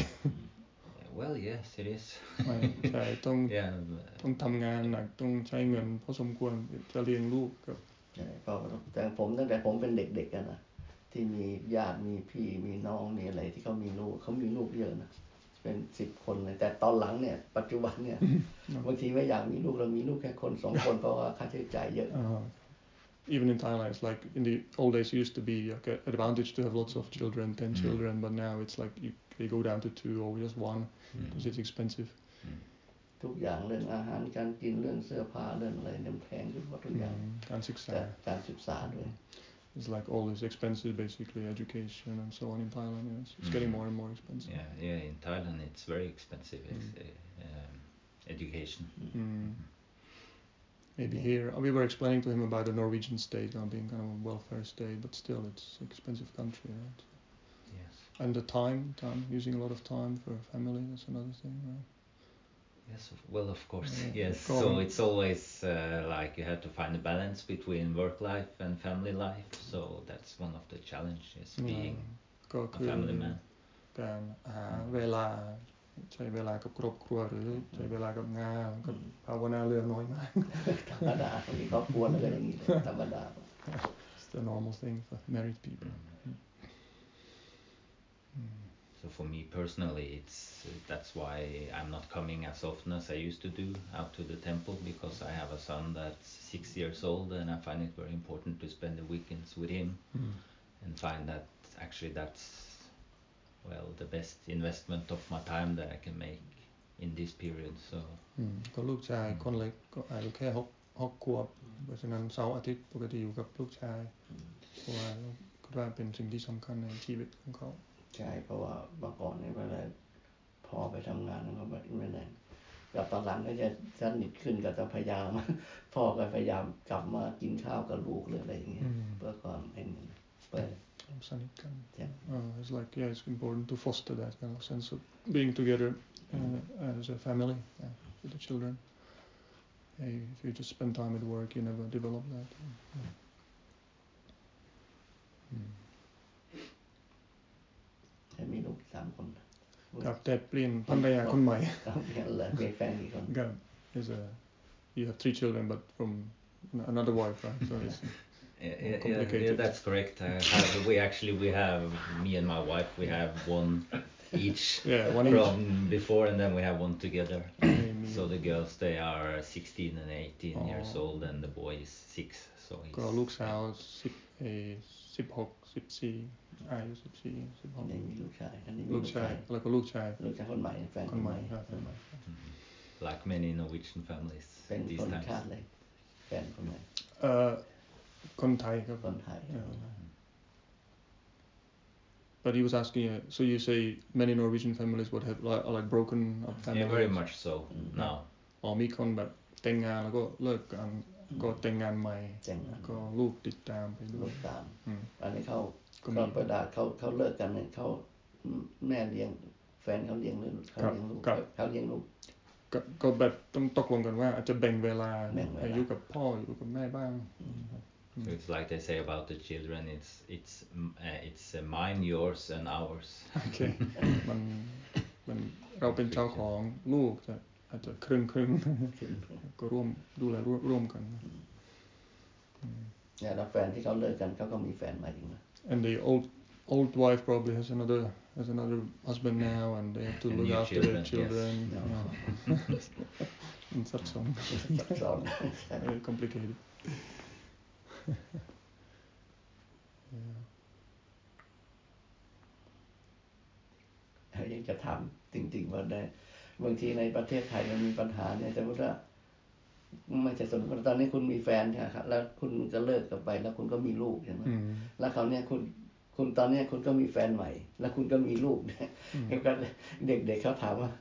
well, yes, it is. ใช่ต้อง yeah. ต้องทำงานหนักต้องใช้เงินพอสมควรจะเลี้ยงลูกครับใช่เพราะแต่ผมตั้งแต่ผมเป็นเด็กๆกันนะที่มีญาติมีพี่มีน้องมีอะไรที่เขามีลูกเขามีลูกเยอะนะ เป็นสิบคนเลย แต่ตอนหลังเนี่ย ปัจจุบันเนี่ยบางทีไม่อยากมีลูกเรามีลูกแค่คนสองคนเพราะว่าค่าใช้จ่ายเยอะ even in Thailand, it's like in the old days, it used to be like an advantage to have lots of children, 10 mm. children, but now it's like you, they go down to two or just one because mm. it's expensive. ทุกอย่างเรื่องอาหารการกินเรื่องเสื้อผ้าเรื่องอะไรเนี่ยแพงขึ้นหมดทุกอย่างการศึกษาการศึกษาด้วย It's like all these expenses, basically education and so on in Thailand. Yeah, it's, it's mm. getting more and more expensive. Yeah, yeah. In Thailand, it's very expensive. Mm. Uh, um, education. Mm maybe here we were explaining to him about the Norwegian state now being kind of a welfare state, but still it's an expensive country, right? Yes. And the time, time using a lot of time for family, that's another thing, right? Yes, well, of course, yeah. yes. So it's always uh, like you have to find a balance between work life and family life. So that's one of the challenges being a family man. การหาเวลาใช้เวลากับครอบครัวหรือใช้เวลากับงานก็ภาวนาเรื่องน้อยมากธรรมดามีครอบครัวแล้วก็อย่างนี้ธรรมดา It's the normal thing for married people. So for me personally, it's that's why I'm not coming as often as I used to do out to the temple because I have a son that's six years old and I find it very important to spend the weekends with him mm. and find that actually that's well the best investment of my time that I can make in this period so ก็ลูกชายคนเล็กก็อายุแค่หกหกขวบเพราะฉะนั้นเสาร์อาทิตย์ปกติอยู่กับลูกชายเพราะว่าคิดว่าเป็นสิ่งที่สำคัญในชีวิตของเขา ใช่เพราะว่าเมื่อก่อนเนี่ยเวลาพอไปทำงานแล้วก็แบบไม่ได้กับตอนหลังก็จะสนิทขึ้นก็จะพยายาม พ่อก็พยายามกลับมากินข้าวกับลูกหรืออะไรอย่างเงี้ยเพื่อความเป็นเปิด Sanikan. Yeah. Uh, it's like yeah, it's important to foster that kind of sense of being together uh, as a family yeah, with the children. Hey, if you just spend time at work, you never develop that. Yeah. แต่เปลี่ยนภรรยาคนใหม่ครับเปลี่ยนเลยมีแฟนอีกคนครับ is [LAUGHS] a you [LAUGHS] have three children but from another wife right so it's [LAUGHS] yeah, yeah, yeah, that's correct. Uh, have, we actually we have me and my wife. We have one each yeah, one from each. before, and then we have one together. [CLEARS THROAT] so the girls they are 16 and 18 oh. years old, and the boy is six. So he's ก็ลูกสาวสิบเอสิบหกสิบสี่ อายุสิบสี่สิบหกนี่มีลูกชายอันนี้ลูกชายแล้วก็ลูกชายลูกชายคนใหม่แฟนคนใหม่ครับ like many Norwegian families เป็นคนชาติเลยแฟนคนใหม่เอ่อคนไทยครับคนไทย But he was asking, uh, so you say many Norwegian families would have like, like broken up families? Yeah, very much so now. อ๋อมีคนแบบแต่งงานแล้วก็เลิกกันก็แต่งงานใหม่ก็ลูกติดตามไปด้วยตามอันนี้เขา เขาประดาเขาเขาเลิกกันเนี่ยเขาแม่เลี้ยง แฟนเขาเลี้ยงลูกเขาเลี้ยงลูกเขาเลี้ยงลูกก็แบบต้องตกลงกันว่าอาจจะแบ่งเวลาอยู่กับพ่ออยู่กับแม่บ้าง So it's like they say about the children, it's it's uh, it's uh, mine, yours, and ours. โอเคมันมันเราเป็นเจ้าของลูกจะอาจจะครึ่งครึ่งก็ร่วมดูแลร่วมกันเนี่ยแล้วแฟนที่เขาเลิกกันเขาก็มีแฟนใหม่อีกนะ and the old old wife probably has another has another husband now and they have to look after children, their children yes. no. [LAUGHS] and such on [LAUGHS] very complicated [LAUGHS] ยังจะถามจริงๆว่าได้บางทีในประเทศไทยมันมีปัญหาเนี่ยแต่ว่า ไม่ใช่สมมติตอนนี้คุณมีแฟนใช่ครับแล้วคุณจะเลิกกันไป แล้วคุณก็มีลูกใช่ไหมแล้วเขาเนี่ยคุณคุณตอนนี้คุณก็มีแฟนใหม่ แล้วคุณก็มีลูกเนี่ยเด็กๆเขาถามว่า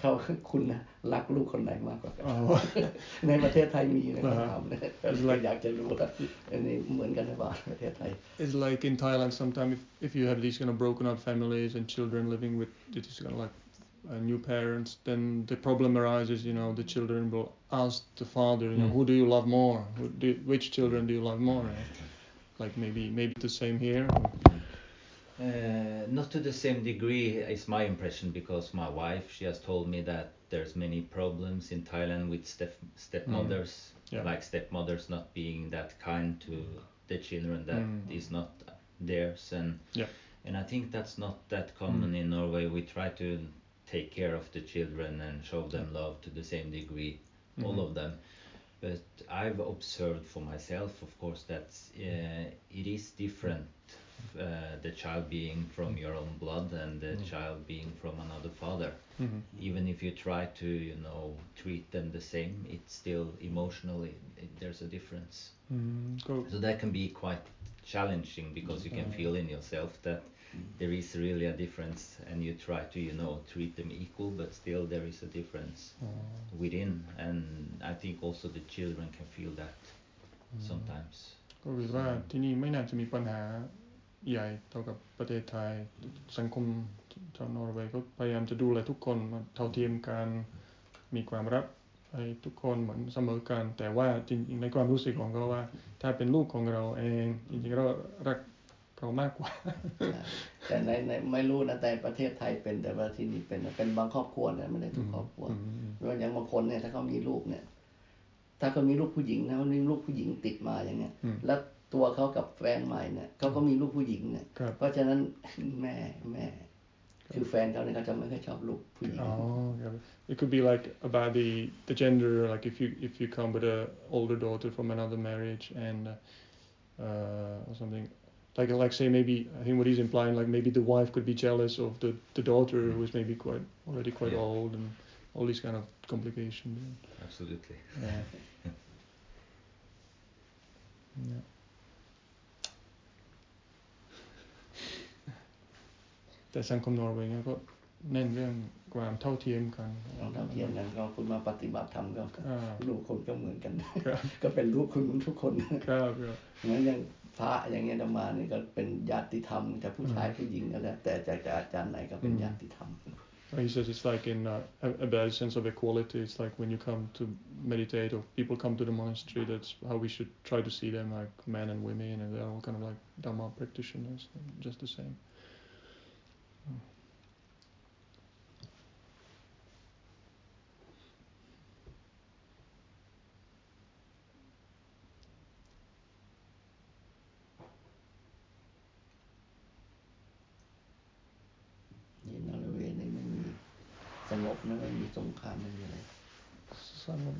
เขาคุณนะรักลูกคนไหนมากกว่ากันในประเทศไทยมีนะคำถามเนี่ยอยากจะรู้ว่าอันนี้เหมือนกันหรือเปล่าประเทศไทย It's like in Thailand sometimes if if you have these kind of broken up families and children living with it is kind of like uh, new parents, then the problem arises. You know, the children will ask the father, you know, mm. who do you love more? Do, which children do you love more? Like maybe maybe the same here. Uh, not to the same degree is my impression because my wife she has told me that there's many problems in Thailand with step stepmothers mm. yeah. like stepmothers not being that kind to the children that mm. is not theirs and yeah. and I think that's not that common mm. in Norway we try to take care of the children and show them love to the same degree mm-hmm. all of them but I've observed for myself of course that uh, it is different uh, the child being from your own blood and the mm. child being from another father. Mm-hmm. Even if you try to, you know, treat them the same, it's still emotionally it, there's a difference. Mm, cool. So that can be quite challenging because you can feel in yourself that there is really a difference, and you try to, you know, treat them equal, but still there is a difference mm. within, and I think also the children can feel that mm. sometimes. ก็คือว่าที่นี่ไม่น่าจะมีปัญหาใหญ่เท่ากับประเทศไทยสังคมชาวนอร์เวย์ก็พยายามจะดูแลทุกคนเท่าเทียมกันมีความรักให้ทุกคนเหมือนเสมอกัน แต่ว่าจริงๆในความรู้สึกของเขาว่า ถ้าเป็นลูกของเราเองจริงๆเรารัก เขามากกว่า แต่ในในไม่รู้นะแต่ประเทศไทยเป็นแต่ว่าที่นี่เป็นเป็นบางครอบครัวเนี่ยไม่ได้ทุกครอบครัวเพราะอย่างบางคนเนี่ยถ้าเขามีลูกเนี่ย ถ้าเขามีลูกผู้หญิงนะเขามีลูกผู้หญิงติดมาอย่างเงี้ย แล้วตัวเขากับแฟนใหม่เนี่ยเขาก็มีลูกผู้หญิงเนี่ย เพราะฉะนั้นแม่แม่คือแฟนเขาเนี่ยเขาจะไม่ค่อยชอบลูกผู้หญิง Oh, yeah. It could be like about the the gender, like if you if you come with a older daughter from another marriage and uh, or something. Like like say maybe I think what he's implying like maybe the wife could be jealous of the the daughter who is maybe quite already quite yeah. old and all these kind of complications. Absolutely. Yeah. [LAUGHS] yeah. แต่สังคมนอร์เวย์ก็เน้นเรื่องความเท่าเทียมกันเท่าเทียมกันก็คุณมาปฏิบัติธรรมก็ลูกคนก็เหมือนกันก็เป็นลูกคุณทุกคนครับเหมือนอย่าง พระอย่างเงี้ยธรรมานี่ก็เป็นญาติธรรมจะผู้ชายผู้หญิงก็แล้วแต่จากอาจารย์ไหนก็เป็นญาติธรรม He says it's like in uh, a, a sense of equality. It's like when you come to meditate or people come to the monastery, that's how we should try to see them like men and women, and they're all kind of like Dhamma practitioners, just the same.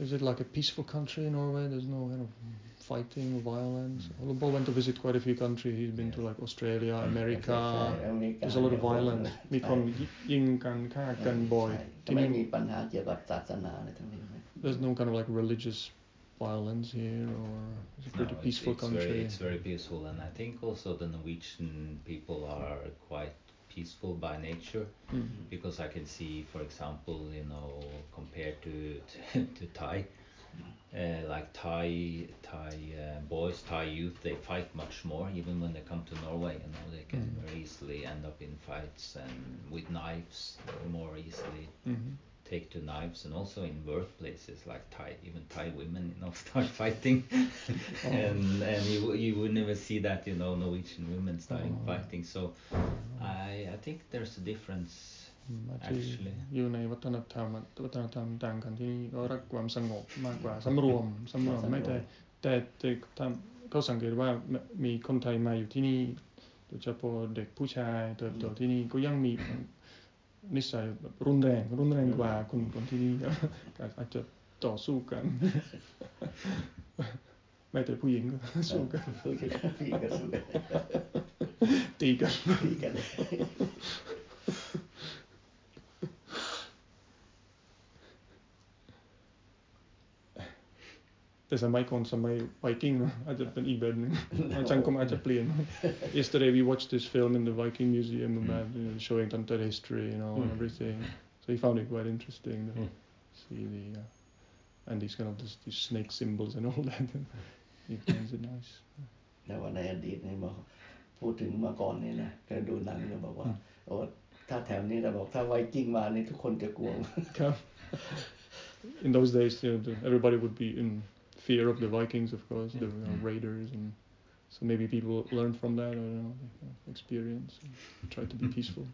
Is it like a peaceful country in Norway? There's no kind of fighting, violence. Paul went to visit quite a few countries. He's been to like Australia, America. There's a lot of violence. มีคนยิงกันฆ่ากันบ่อยที่นี่มีปัญหาเกี่ยวกับศาสนาอะไรทั้งนี้ There's no kind of like religious violence here or it's a pretty no, peaceful it's, it's country. Very, it's very peaceful and I think also the Norwegian people are quite peaceful by nature mm-hmm. because I can see, for example, you know, compared to to, [LAUGHS] to Thai, uh, like Thai Thai uh, boys, Thai youth, they fight much more. Even when they come to Norway, you know, they can mm-hmm. very easily end up in fights and with knives more easily. Mm-hmm take to knives and also in workplaces like Thai even Thai women you know [LAUGHS] start fighting oh. and and you you would never see that you know Norwegian women starting oh. fighting so I I think there's a difference actually อยู่ในวัฒนธรรมวัฒนธรรมต่างกันที่นี่ก็รักความสงบมากกว่าสำรวมสำรวมไม่แต่แต่แต่เขาสังเกตว่ามีคนไทยมาอยู่ที่นี่โดยเฉพาะเด็กผู้ชายเติบโตที่นี่ก็ยังมี [LAUGHS] นิสัยแบบรุนแรง รุนแรงกว่าคนคนที่นี่อาจจะต่อสู้กันไม่แต่ผู้หญิงก็สู้กันผู้หญิงก็สู้กันตีกันตีกัน บนึงสังคมอาจจะเปลี่ยน Yesterday we watched this film in the Viking Museum about you know, showing Tantar history you know and everything so he found it quite interesting to see the uh, and these kind of this, these snake symbols and all [LAUGHS] that he finds it nice [LAUGHS] แล้วว่าในอดีตเนี่ยมาพูดถึงมาก่อนนี่นะก็ดูหนังก็บอกว่าโอ้ถ้าแถว นี้เราบอกถ้าไวกิ้งมานี่ทุกคนจะกลัวครับ [LAUGHS] in those days you know, everybody would be in fear of the Vikings of course the you know, raiders and so maybe people learn from that I don't know experience and try to be [LAUGHS] peaceful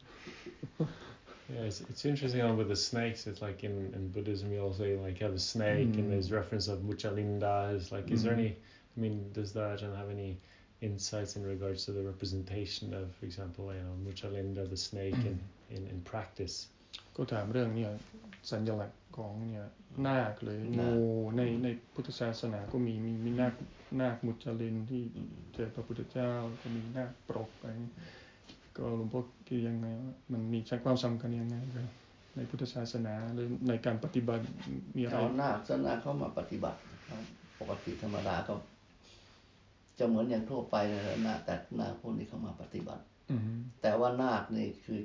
Yeah, it's, it's interesting on with the snakes. It's like in, in Buddhism, you all say like have a snake, mm. and there's reference of muchalinda. Is like, mm. is there any? I mean, does that have any insights in regards to the representation of, for example, you know, muchalinda, the snake, [CLEARS THROAT] in, in in practice? ก็ถามเรื่องเนี่ยสัญลักษณ์ของเนี่ยนาคเลยงูในในพุทธศาสนาก็มีมีมีนาคนาคมุจลินที่เจอพระพุทธเจ้าก็มีนาคปรกอะไรก็หลวงพ่อคิดยังไงมันมีความสำคัญยังไงในพุทธศาสนาหรือในการปฏิบัติมีอะไรหน้าศาสนาเข้ามาปฏิบัติปกติธรรมดาก็จะเหมือนอย่างทั่วไปนะนาแต่นาคพวกนี้เข้ามาปฏิบัติแต่ว่านาคนี่คือ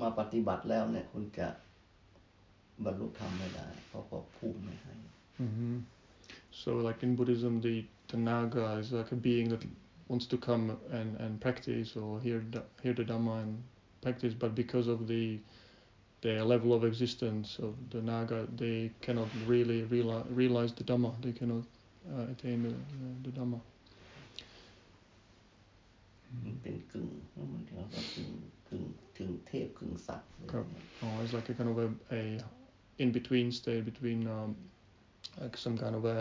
มาปฏิบัติแล้วเนี่ย คุณจะบรรลุธรรมไม่ได้ เพราะเขาภูมิไม่ให้ so like in Buddhism the the naga is like a being that wants to come and, and practice or hear hear the Dhamma and practice, but because of the the level of existence of the Naga, they cannot really realize, realize the Dhamma. They cannot uh, attain the, the Dhamma. เป็นกึ่งมันเรียกว่ากึ่งกึ่ง กึ่งเทพกึ่งสัตว์ครับ Oh, it's like a kind of a, a in between state between um, like some kind of a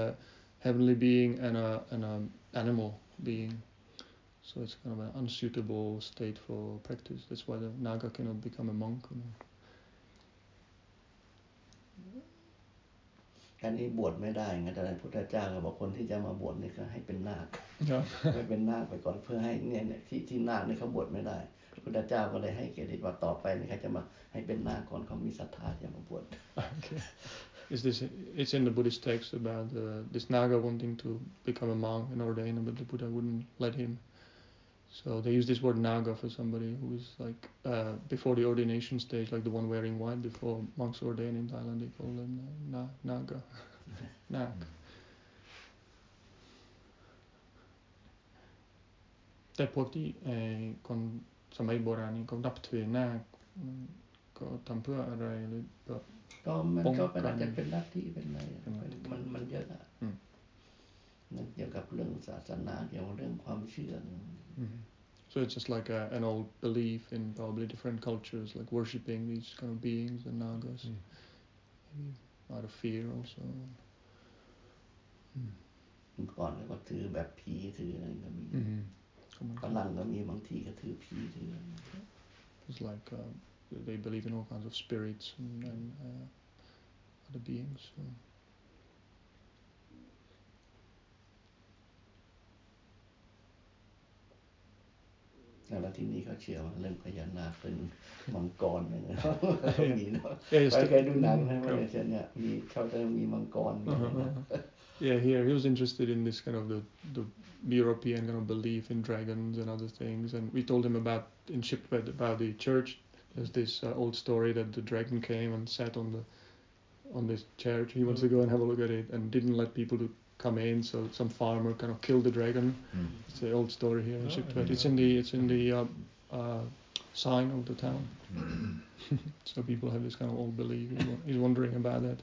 heavenly being and a and a animal being. So it's kind of an unsuitable state for practice. That's why the Naga cannot become a monk. You know. อันนี้บวชไม่ได้ไงแต่พุทธเจ้าก็บอกคนที่จะมาบวชนี่ก็ให้เป็นนาคให้เป็นนาคไปก่อนเพื่อให้เนี่ยเนี่ยที่ที่นาคนี่เขาบวชไม่ได้ พุทธเจ้าก็เลยให้เกียรติว่าต่อไปนี่เขาจะมาให้เป็นนาคก่อนเขามีศรัทธาจะมาบวช Is this it's in the Buddhist text about uh, this Naga wanting to become a monk and ordain, but the Buddha wouldn't let him. So they use this word naga for somebody who is like uh, before the ordination stage, like the one wearing white before monks ordain in Thailand. They call them uh, na, naga, nag. แต่พวกที่คน สมัยโบราณนี่เขานับถือนาคก็ทำเพื่ออะไรหรือแบบก็มันก็เป็นอาจจะเป็นลัทธิเป็นอะไรมันมันเยอะอะเกี่ยวกับเรื่องศาสนาเกี่ยวกับเรื่องความเชื่อ So it's just like a, an old belief in probably different cultures, like worshipping these kind of beings and nagas, mm. maybe out of fear also. ก่อนก็ถือแบบผีถืออะไรก็มี ฝรั่งก็มีบางทีก็ถือผีถือ It's like uh, they believe in all kinds of spirits and, and uh, other beings. So. แล้ว yeah here he was interested in this kind of the the european kind of belief in dragons and other things. And we told him about in Skiptvet about the church. There's this uh, old story that the dragon came and sat on the on this church he wants to go and have a look at it and didn't let people to come in. So some farmer kind of killed the dragon. Mm. it's the old story here in oh, Skiptvet yeah. it's in the it's in the uh, uh, sign of the town. Hmm. [LAUGHS] So people have this kind of old belief. He's wondering about that.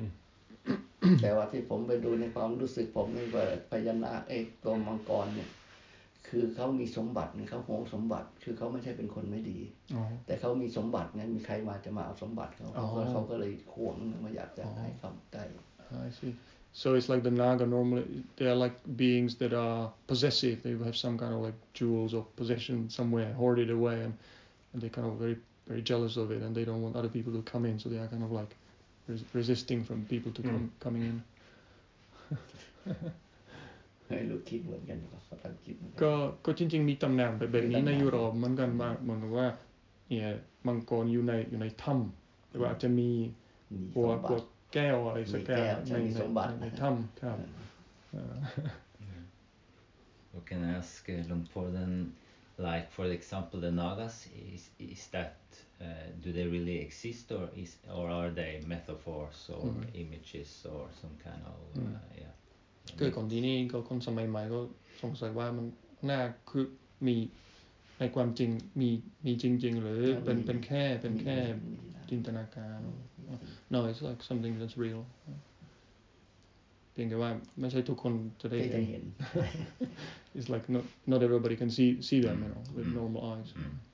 Mm. แต่ว่าที่ผมไปดูในความรู้สึกผมนี่ว่าพญานาคเอกตัวมังกรเนี่ย คือเขามีสมบัติเขาหวงสมบัติ คือเขาไม่ใช่เป็นคนไม่ดีแต่เขามีสมบัติไงมีใครมาจะมาเอาสมบัติเขาเขาก็เลยหวงมาอยากจะให้เขาได้ I see So it's like the Naga normally they are like beings that are possessive. They have some kind of like jewels or possession somewhere hoarded away, and, and they're kind of very very jealous of it, and they don't want other people to come in. So they are kind of like res- resisting from people to come coming in. ก็ก็จริงๆมีตำแหน่งแบบนี้ในยุโรปเหมือนกันว่าเหมือนว่าเนี่ยมังกรอยู่ในอยู่ในถ้ำหรือว่าจะมีพวกพวกแก้วอะไรสักแก้วในในในถ้ำครับ We can ask uh, Lumpur then, like for example, the Nagas, is is that uh, do they really exist or is or are they metaphors or mm. images or some kind of uh, mm. yeah? คือคนที่นี่ก็คนสมัยใหม่ก็สงสัยว่ามันน่าคือมี ในความจริงมีมีจริง ๆ หรือเป็นเป็นแค่เป็นแค่จินตนาการ no it's like something that's real เพียงแต่ว่าไม่ใช่ทุกคนจะได้เห็น [LAUGHS] it's like not not everybody can see see them you know with normal eyes yes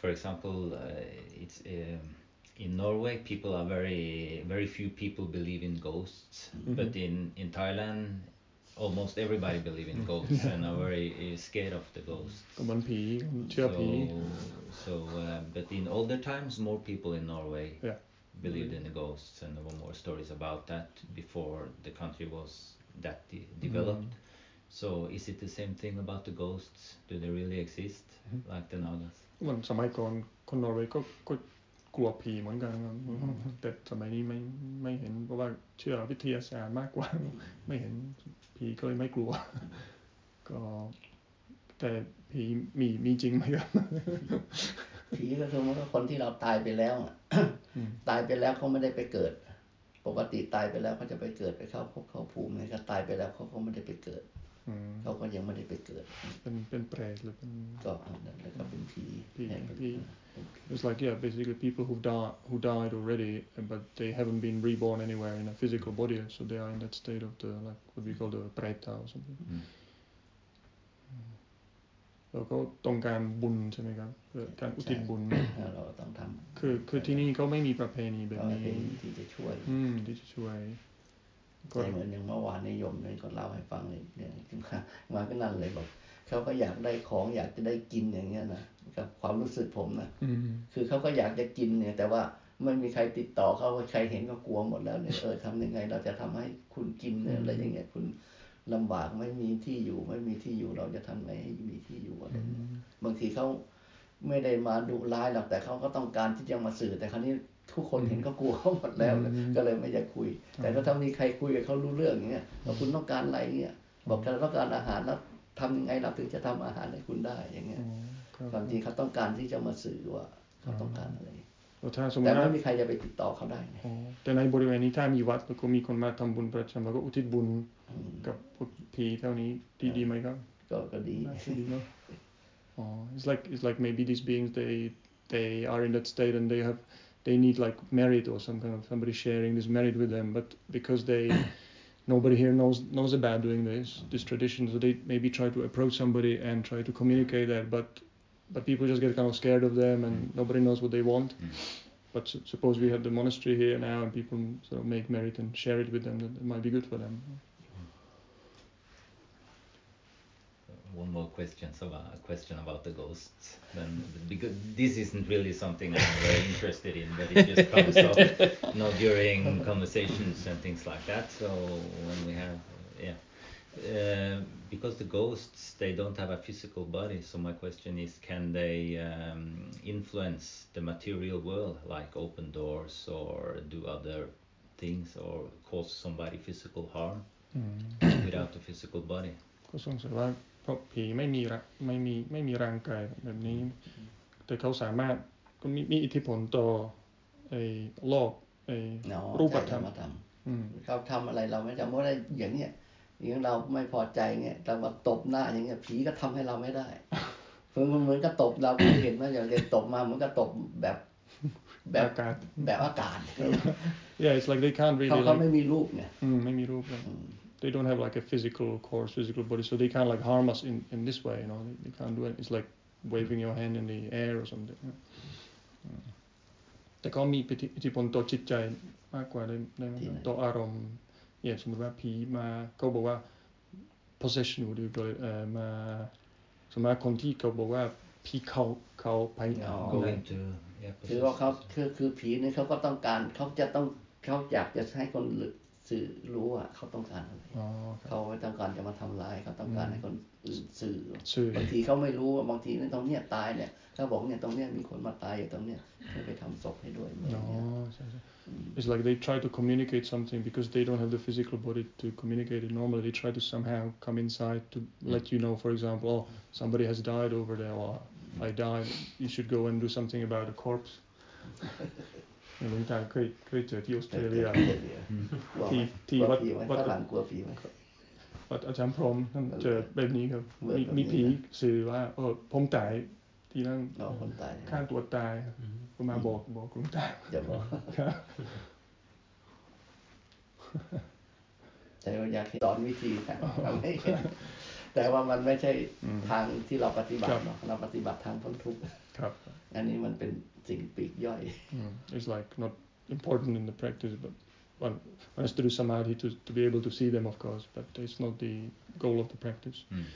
For example uh, it's um, in Norway people are very very few people believe in ghosts mm -hmm. but in in Thailand almost everybody believe in ghosts [LAUGHS] and are very scared of the ghosts. So, so uh, but in older times, more people in Norway yeah. believed in the ghosts, and there were more stories about that before the country was that de developed. Mm. So, is it the same thing about the ghosts? Do they really exist, mm -hmm. like the Nagas? มันสมัยก่อนคนนอร์เวย์ก็ก็กลัวผีเหมือนกันแต่สมัยนี้ไม่ไม่เห็นเพราะว่าเชื่อวิทยาศาสตร์มากกว่า ไม่เห็นผีก็เลยไม่กลัว ก็แต่ผีมีมีจริงไหมครับผีก็คือมันก็คนที่เราตายไปแล้วตายไปแล้วเขาไม่ได้ไปเกิด ปกติตายไปแล้วเขาจะไปเกิดไปเข้าพบเข้าภูมิก็ตายไปแล้วเขาเขาไม่ได้ไปเกิด เขาก็ยังไม่ได้ไปเกิด เป็นเป็นเปรตหรือเป็นก็นั่นแหละก็เป็นผีผีผี It's like yeah, basically people who died who died already, but they haven't been reborn anywhere in a physical body, so they are in that state of the like what we call the preta or something. แล้วก็ต้องการบุญใช่ไหมครับการอุทิศบุญเราต้องทำคือคือที่นี่เขาไม่มีประเพณีแบบนี้ที่จะช่วย อืมที่จะช่วย ก็เหมือนอย่างเมื่อวานนิยมเลยก็เล่าให้ฟังเลยเนี่ยมาก็นั่นเลยบอกเขาก็อยากได้ของอยากจะได้กินอย่างเงี้ยนะกับความรู้สึกผมนะคือเขาก็อยากจะกินเนี่ย แต่ว่าไม่มีใครติดต่อเขาใครเห็นก็กลัวหมดแล้วเนี่ยเออทำยังไง เราจะทำให้คุณกินเนี่ยอะไรอย่างเงี้ยคุณลำบากไม่มีที่อยู่ ไม่มีที่อยู่เราจะทำไงให้มีที่อยู่อะไรบางทีเขาไม่ได้มาดุร้ายหรอกแต่เขาก็ต้องการที่จะมาสื่อแต่ครั้นี้ ทุกคนเห็นก็กลัวเขาหมดแล้วก็เลยไม่อยากคุย แต่ถ้ามีใครคุยกับเขารู้เรื่องอย่างเงี้ยว่าคุณต้องการอะไรเงี้ยบอกเราต้องการอาหารแล้วทำยังไงเราถึงจะทำอาหารให้คุณได้อย่างเงี้ยความจริงเขาต้องการที่จะมาสื่อว่าเขาต้องการอะไรแต่ไม่มีใครจะไปติดต่อเขาได้แต่ในบริเวณนี้ถ้ามีวัดแล้วก็มีคนมาทำบุญประจำแล้วก็อุทิศบุญกับผีเท่านี้ดีดีไหมครับก็ก็ดีดีเนาะ Oh, it's like it's like maybe these beings they they are in that state and they have they need like merit or some kind of somebody sharing this merit with them, but because they [CLEARS THROAT] nobody here knows knows about doing this this tradition, so they maybe try to approach somebody and try to communicate that, but but people just get kind of scared of them and mm. nobody knows what they want. Mm. But su- suppose we have the monastery here now and people sort of make merit and share it with them, that it might be good for them. one more question. So a question about the ghosts. Then because this isn't really something I'm very interested in, but it just [LAUGHS] comes up, you know, during conversations and things like that. So when we have, yeah. Uh, because the ghosts they don't have a physical body so my question is can they um, influence the material world like open doors or do other things or cause somebody physical harm mm. without a physical body เพราะผีไม่มีไม่มีไม่มีร่างกายแบบนี้ แต่เขาสามารถก็มีมีอิทธิพลต่อไอ้โลกไอ้รูปธรรมเขาทำอะไรเราไม่จำว่าอย่างเนี้ยอย่างเราไม่พอใจเงี้ยเรามาตบหน้าอย่างเงี้ยผีก็ทำให้เราไม่ได้เหมือนเหมือนกับตบเราเคยเห็นว่าอย่างเด็กตบมาเหมือนกับตบแบบแบบอากาศแบบอากาศ yeah it's like they can't really เขาไม่มีรูปเนี่ยไม่มีรูปเลย they don't have like a physical core physical body so they can't like harm us in in this way you know they, they can't do it it's like waving your hand in the air or something แต่ก็มีอิทธิพลต่อจิตใจมากกว่าได้ต่ออารมณ์อย่างสมมติว่าผีมาเขาบอกว่า possession หรือเอ่อมาสมมติคนที่เขาบอกว่าผีเขาเขาไปคือว่าเขาคือคือผีนี่เขาก็ต้องการเขาจะต้องเขาอยากจะให้คน สื่อรู้ว่าเขาต้องการอะไรเขาไม่ต้องการจะมาทำลายเขาต้องการให้คนอื่นสื่อบางทีเขาไม่รู้บางทีในตรงเนี้ยตายเนี่ยเขาบอกเนี่ยตรงเนี้ยมีคนมาตายอยู่ตรงเนี้ยให้ไปทำศพให้ด้วยอ๋อใช่ใช่ It's like they try to communicate something because they don't have the physical body to communicate it normally. They try to somehow come inside to let you know, for example, oh, somebody has died over there, or I died. You should go and do something about the corpse. หลวงตาเคยเคยเจอที่ออสเตรเลียที่ที่วัดวัดปัดอาจารย์พรหมท่านเจอแบบนี้ครับ มีมีผีสื่อว่าเออผมตายที่นั่นฆ่าตัวตายก็มาบอกบอกคุณตายจะบอกแต่อยากสอนวิธีทำให้แต่ว่ามันไม่ใช่ทางที่เราปฏิบัติเนาะเราปฏิบัติทางพ้นทุกข์ อันนี้มันเป็นสิ่งปีกย่อย It's like not important in the practice but one, one has to do samadhi to, to be able to see them of course but it's not the goal of the practice mm.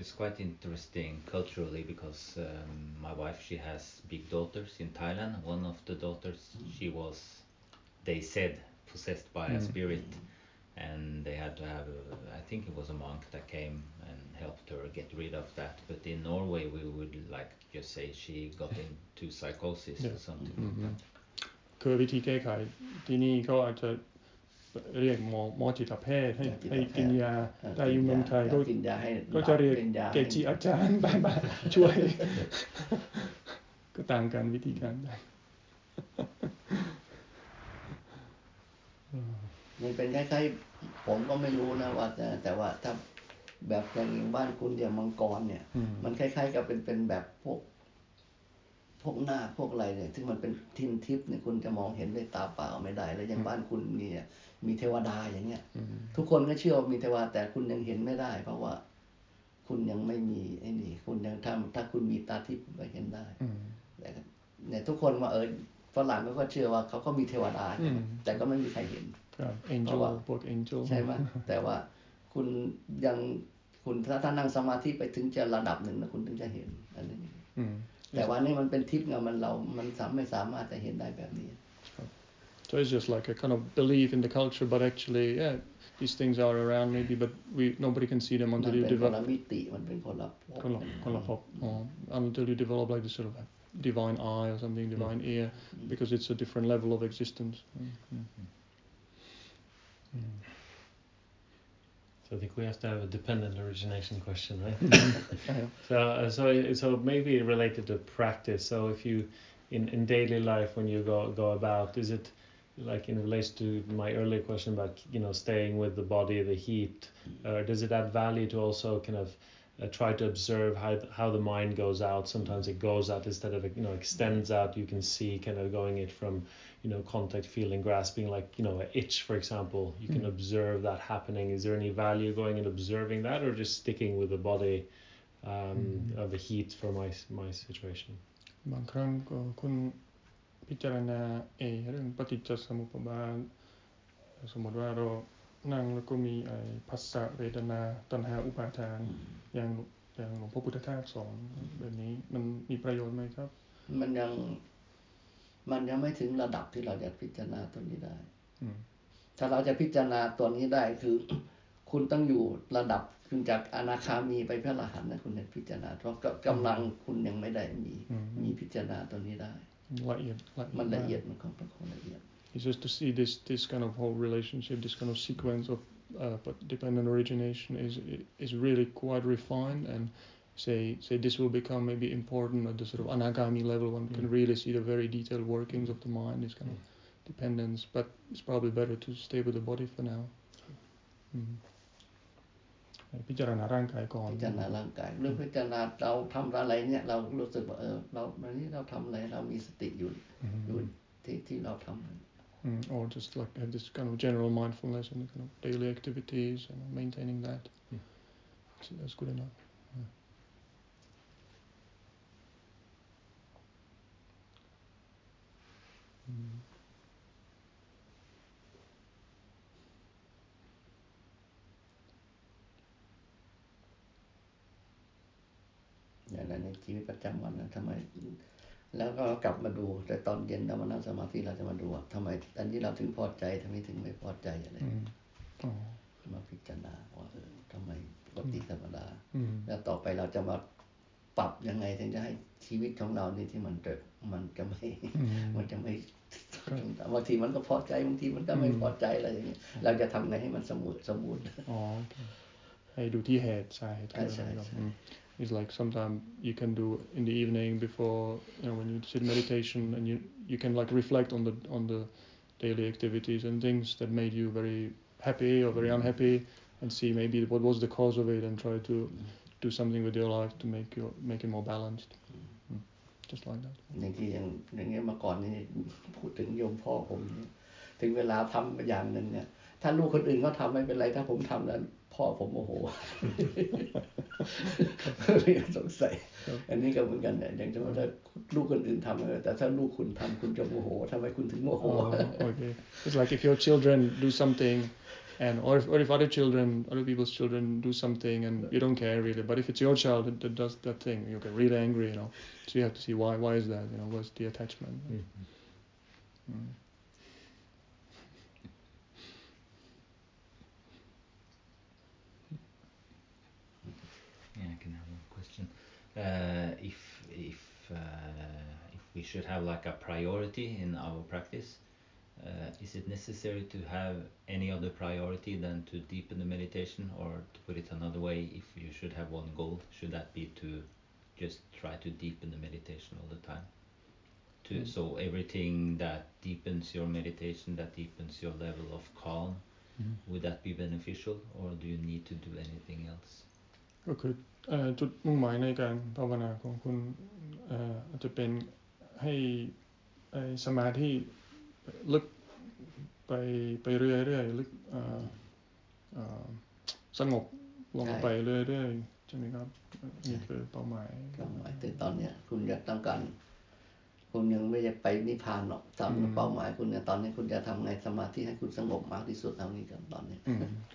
It's quite interesting culturally because um, my wife she has big daughters in Thailand one of the daughters she was they said possessed by mm. a spirit and they had to have a, I think it was a monk that came and helped her get rid of that but in Norway we would like just say she got into psychosis yeah. or something mm-hmm. like that คือวิธีแก้ไขที่นี่เขาอาจจะเรียกหมอหมอจิตแพทย์ให้ให้กินยาแต่อยู่เมืองไทยก็ก็จะเรียกเกจิอาจารย์ไปช่วย ก็ต่างกันวิธีการมันเป็นคล้ายๆผมก็ไม่รู้นะว่าแต่ว่าถ้า แบบอย่างบ้านคุณอย่างมังกรเนี่ย มันคล้าย ๆ กับเป็นเป็นแบบพวก พวกหน้าพวกอะไรเนี่ยซึ่งมันเป็นทินทิพย์เนี่ยคุณจะมองเห็นด้วยตาเปล่าไม่ได้ แล้วอย่างบ้านคุณมีมีเทวดาอย่างเงี้ยทุกคนก็เชื่อว่ามีเทวดาแต่คุณยังเห็นไม่ได้ เพราะว่า คุณยังไม่มีไอ้นี่ คุณยังทำถ้าคุณมีตาทิพย์ก็เห็นได้แต่เนี่ยทุกคนว่าเออฝรั่งก็เชื่อว่าเขาก็มีเทวดาแต่ก็ไม่มีใครเห็นเอ็นจลพวกเอ็นจลใช่ไหมแต่ว่า คุณยังคุณถ้าถ้านั่งสมาธิไปถึงจะระดับหนึ่งนะคุณถึงจะเห็นอันนี้แต่ว่านี่มันเป็นทิพย์ไงมันเรา มันสามไม่สามารถจะเห็นได้แบบนี้ So it's just like a kind of belief in the culture, but actually, yeah, these things are around maybe, but we nobody can see them until you develop. until you develop like this sort of divine eye or something, divine ear, because it's a different level of existence. Mm-hmm. So I think we have to have a dependent origination question, right? [LAUGHS] so, uh, so, so maybe related to practice. So if you, in, in daily life, when you go go about, is it like in relation to my earlier question about you know staying with the body, the heat, uh, does it add value to also kind of uh, try to observe how how the mind goes out. Sometimes it goes out instead of you know extends out. You can see kind of going it from you know contact, feeling, grasping, like you know an itch, for example. You can mm. observe that happening. Is there any value going and observing that, or just sticking with the body um, mm. of the heat for my my situation? บางครั้งก็คุณพิจารณาเอเรื่องปฏิจจสมุปบาทสมมติว่าเรานั่งแล้วก็มีไอ้ภัสสะเวทนาตัณหาอุปาทานอย่างอย่างหลวงพ่อพุทธทาสสอนแบบนี้มันมีประโยชน์ไหมครับ มันยัง มันยังไม่ถึงระดับที่เราจะพิจารณาตัวนี้ได้ถ้าเราจะพิจารณาตัวนี้ได้คือ คุณต้องอยู่ระดับคุณจากอนาคามีไปพระอรหันต์นะคุณจะพิจารณาเพราะกำลังคุณยังไม่ได้มี มีพิจารณาตัวนี้ได้ละเอียดมันละเอียดมันของเป็นของละเอียด It's just to see this this kind of whole relationship, this kind of sequence of uh, but dependent origination is is really quite refined and say say this will become maybe important at the sort of anagami level. One mm. can really see the very detailed workings of the mind, this kind of dependence. But it's probably better to stay with the body for now. พิจารณาร่างกายก่อนพิจารณาร่างกายเรื่องพิจารณาเราทำอะไรเนี่ยเรารู้สึกว่าเออเราวันนี้เราทำอะไรเรามีสติอยู่อยู่ที่ที่เราทำ Mm, or just like have this kind of general mindfulness and kind of daily activities and maintaining that. Mm. So that's good enough. อย่างนั้นในชีวิตประจำวันนะทำไม แล้วก็กลับมาดู แต่ตอนเย็นเรามานั่งสมาธิเราจะมาดูว่าทำไมอันนี้เราถึงพอใจทำไมถึงไม่พอใจอะไรมาพิจารณาว่าเออทำไมปกติธรรมดาแล้วต่อไปเราจะมาปรับยังไงถึงจะให้ชีวิตของเรานี่ที่มันเกิดมันจะไม่ มันจะไม่ บางทีมันก็พอใจบางทีมันก็ไม่พอใจอะไรอย่างเงี้ยเราจะทำไงให้มันสมบูรณ์สมบูรณ์อ๋อ I do tea head side. It's like sometimes you can do in the evening before you know, when you sit meditation and you you can like reflect on the on the daily activities and things that made you very happy or very unhappy and see maybe what was the cause of it and try to do something with your life to make your make it more balanced. Mm. Just like that. อย่างที่อย่างอย่างเงี้ยมาก่อนนี่พูดถึงโยมพ่อผมถึงเวลาทำอย่างหนึ่งเนี่ยถ้าลูกคนอื่นเขาทาไม่เป็นไร ถ้าผมทำแล้วพ่อผมโมโหสงสัย อันนี้ก็เหมือนกันเนี่ยอย่างเช่นว่าถ้าลูกคนอื่นทำแต่ถ้าลูกคุณทำคุณจะโมโหทำไมคุณถึงโมโห okay it's like if your children do something and or if, or if other children other people's children do something and you don't care really but if it's your child that, that does that thing you get really angry you know so you have to see why why is that you know what's the attachment mm. Mm. Yeah, I can have one question. Uh, if if uh, if we should have like a priority in our practice, uh, is it necessary to have any other priority than to deepen the meditation, or to put it another way, if you should have one goal, should that be to just try to deepen the meditation all the time? To, mm. So everything that deepens your meditation, that deepens your level of calm, mm. would that be beneficial, or do you need to do anything else? ก็คือจุดมุ่งหมายในการภาวนาของคุณอาจจะเป็นให้สมาธิ ลึกไปไปเรื่อยๆลึกสงบลงไปเรื่อยๆใช่ไหมครับนี่คือเป้าหมายเป้าหมายแต่ตอนนี้คุณอยากต้องการคุณยังไม่จะไปนิพพานหรอกตามเป้าหมายคุณเนี่ยตอนนี้คุณจะทำไงสมาธิให้คุณสงบมากที่สุดเท่านี้กันตอนนี้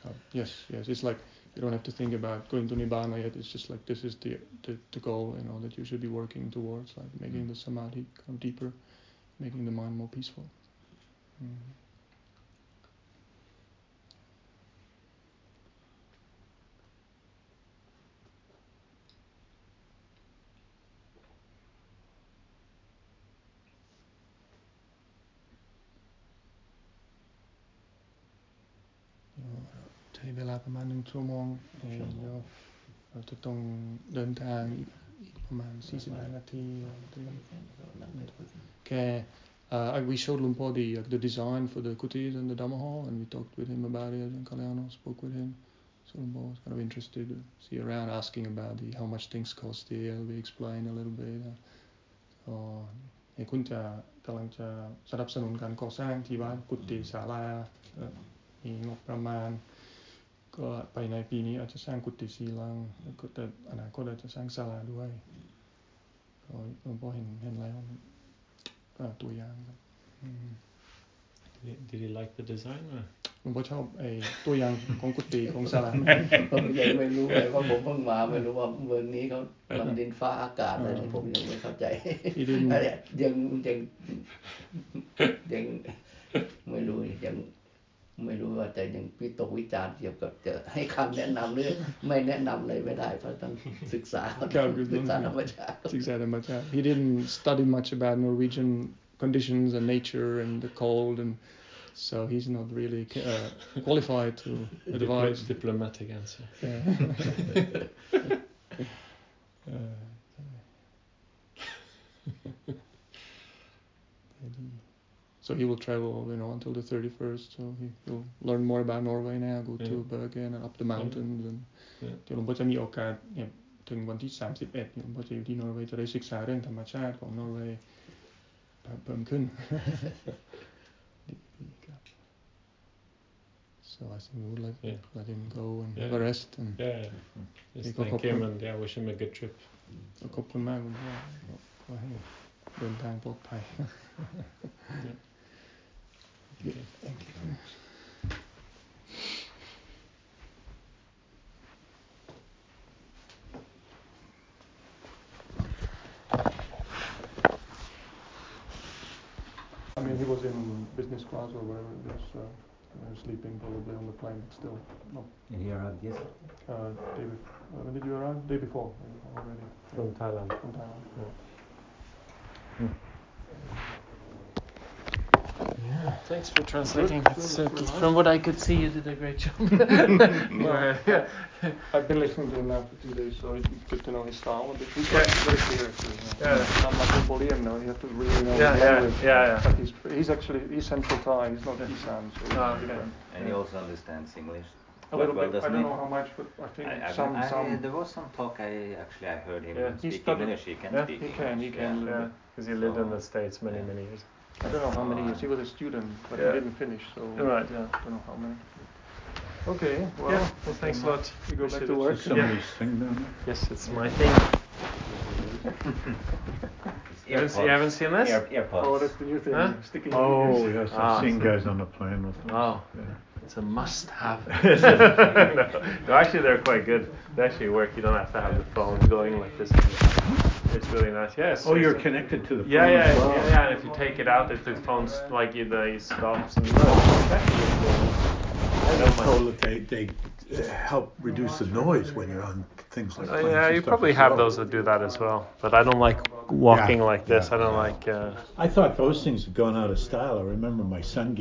ครับ yes yes it's like you don't have to think about going to nibbana yet. It's just like this is the, the, the goal, you know, that you should be working towards, like making the samadhi come deeper, making the mind more peaceful. Mm. ช้เวลาประมาณหนึ่งชั่วโมงเดี๋ยวเราจะต้องเดินทางอีกประมาณ 45 นาทีแค่ uh, we showed Lumpo the, uh, the design for the kutis and the Dhamma hall and we talked with him about it and Kalyano spoke with him so Lumpo was kind of interested to see around asking about the how much things cost here we explained a little bit ก็เห็นคุณจะกำลังจะสนับสนุนการก่อสร้างที่วัดกุฏิศาลามีงบประมาณก็ไปในปีนี้อาจจะสร้างกุฏิสีลังแล้วก็แต่อนาคตอาจจะสร้างศาลาด้วยก็หลวงพ่อเห็นเห็นแล้ว ตัวอย่างครับ Did he like the design หลวงพ่อชอบไอ้ตัวอย่างของกุฏิของศาลาผมยังไม่รู้เลยว่าผมเพิ่งมาไม่รู้ว่าเมืองนี้เขามันดินฟ้าอากาศอะไรผมยังไม่เข้าใจยังยังยังไม่รู้ยัง ไม่รู้ว่าจะยังวิตกวิจารณ์เกี่ยวกับจะให้คำแนะนำหรือไม่แนะนำเลยไม่ได้เพราะต้องศึกษาศึกษาธรรมชาติศึกษาธรรมชาติ He didn't study much about Norwegian conditions and nature and the cold and so he's not really uh, qualified to advise diplomatic answer yeah. uh, so he will travel, you know, until the 31st. So he, will learn more about Norway now, go yeah. to Bergen and up the mountains. Yeah. and เดี๋ยวหลวงพ่อจะมีโอกาสเนี่ยถึงวันที่ 31หลวงพ่อจะอยู่ที่นอร์เวย์จะได้ศึกษาเรื่องธรรมชาติของนอร์เวย์เพิ่มขึ้น [LAUGHS] so I think we would let, yeah. let him go and yeah. have a rest and yeah, just thank him and yeah, wish him a good trip ขอบคุณมากหลวงพ่อขอให้เดินทางปลอดภัย [LAUGHS] Thank you. I mean, he was in business class or wherever it was, uh, sleeping probably on the plane, but still. No. And he arrived yesterday? Uh, day before. Uh, when did you arrive? Day before already. From Thailand. From Thailand. Yeah. Hmm. Yeah. Thanks for translating. Uh, from what I could see, you did a great job. [LAUGHS] no, yeah. I've been listening to him now for two days, so it's good to know his style. But he's yeah. very clear. yeah. yeah. Not like Napoleon, no. You have to really know yeah, yeah, yeah, yeah. But he's, he's actually he's Central Thai. He's not Isan. So oh, okay. And he also understands English. A little well, bit. I don't know how much, but I think I, some, I, some. There was some talk. I actually I heard him yeah. speak English. He can yeah, speak he English. Can, he can. Yeah, because he lived so, in the States many many years. I don't know how many years. He was a student, but yeah. he didn't finish. So right, yeah. I don't know how many. Okay, well, yeah. well thanks a lot. We go back to work. Somebody's yeah. thing down there. Yes, it's my thing. [LAUGHS] you, haven't, you haven't seen this? Ear, earpods. Oh, that's the new thing. Huh? Sticking oh, yes, I've ah. seen guys on the plane with them. Oh. Yeah. It's a must-have. [LAUGHS] no, no, actually, they're quite good. They actually work. You don't have to have the phone going like this. It's really nice. Yes. Oh, you're connected to the phone. Yeah, yeah, well. yeah, yeah. And if you take it out, if the phone's like you, the stops and. I was told that they they uh, help reduce the noise when you're on things like. Uh, yeah, you probably have well. those that do that as well. But I don't like walking yeah, like this. Yeah, I don't yeah. like. Uh, I thought those things had gone out of style. I remember my son getting.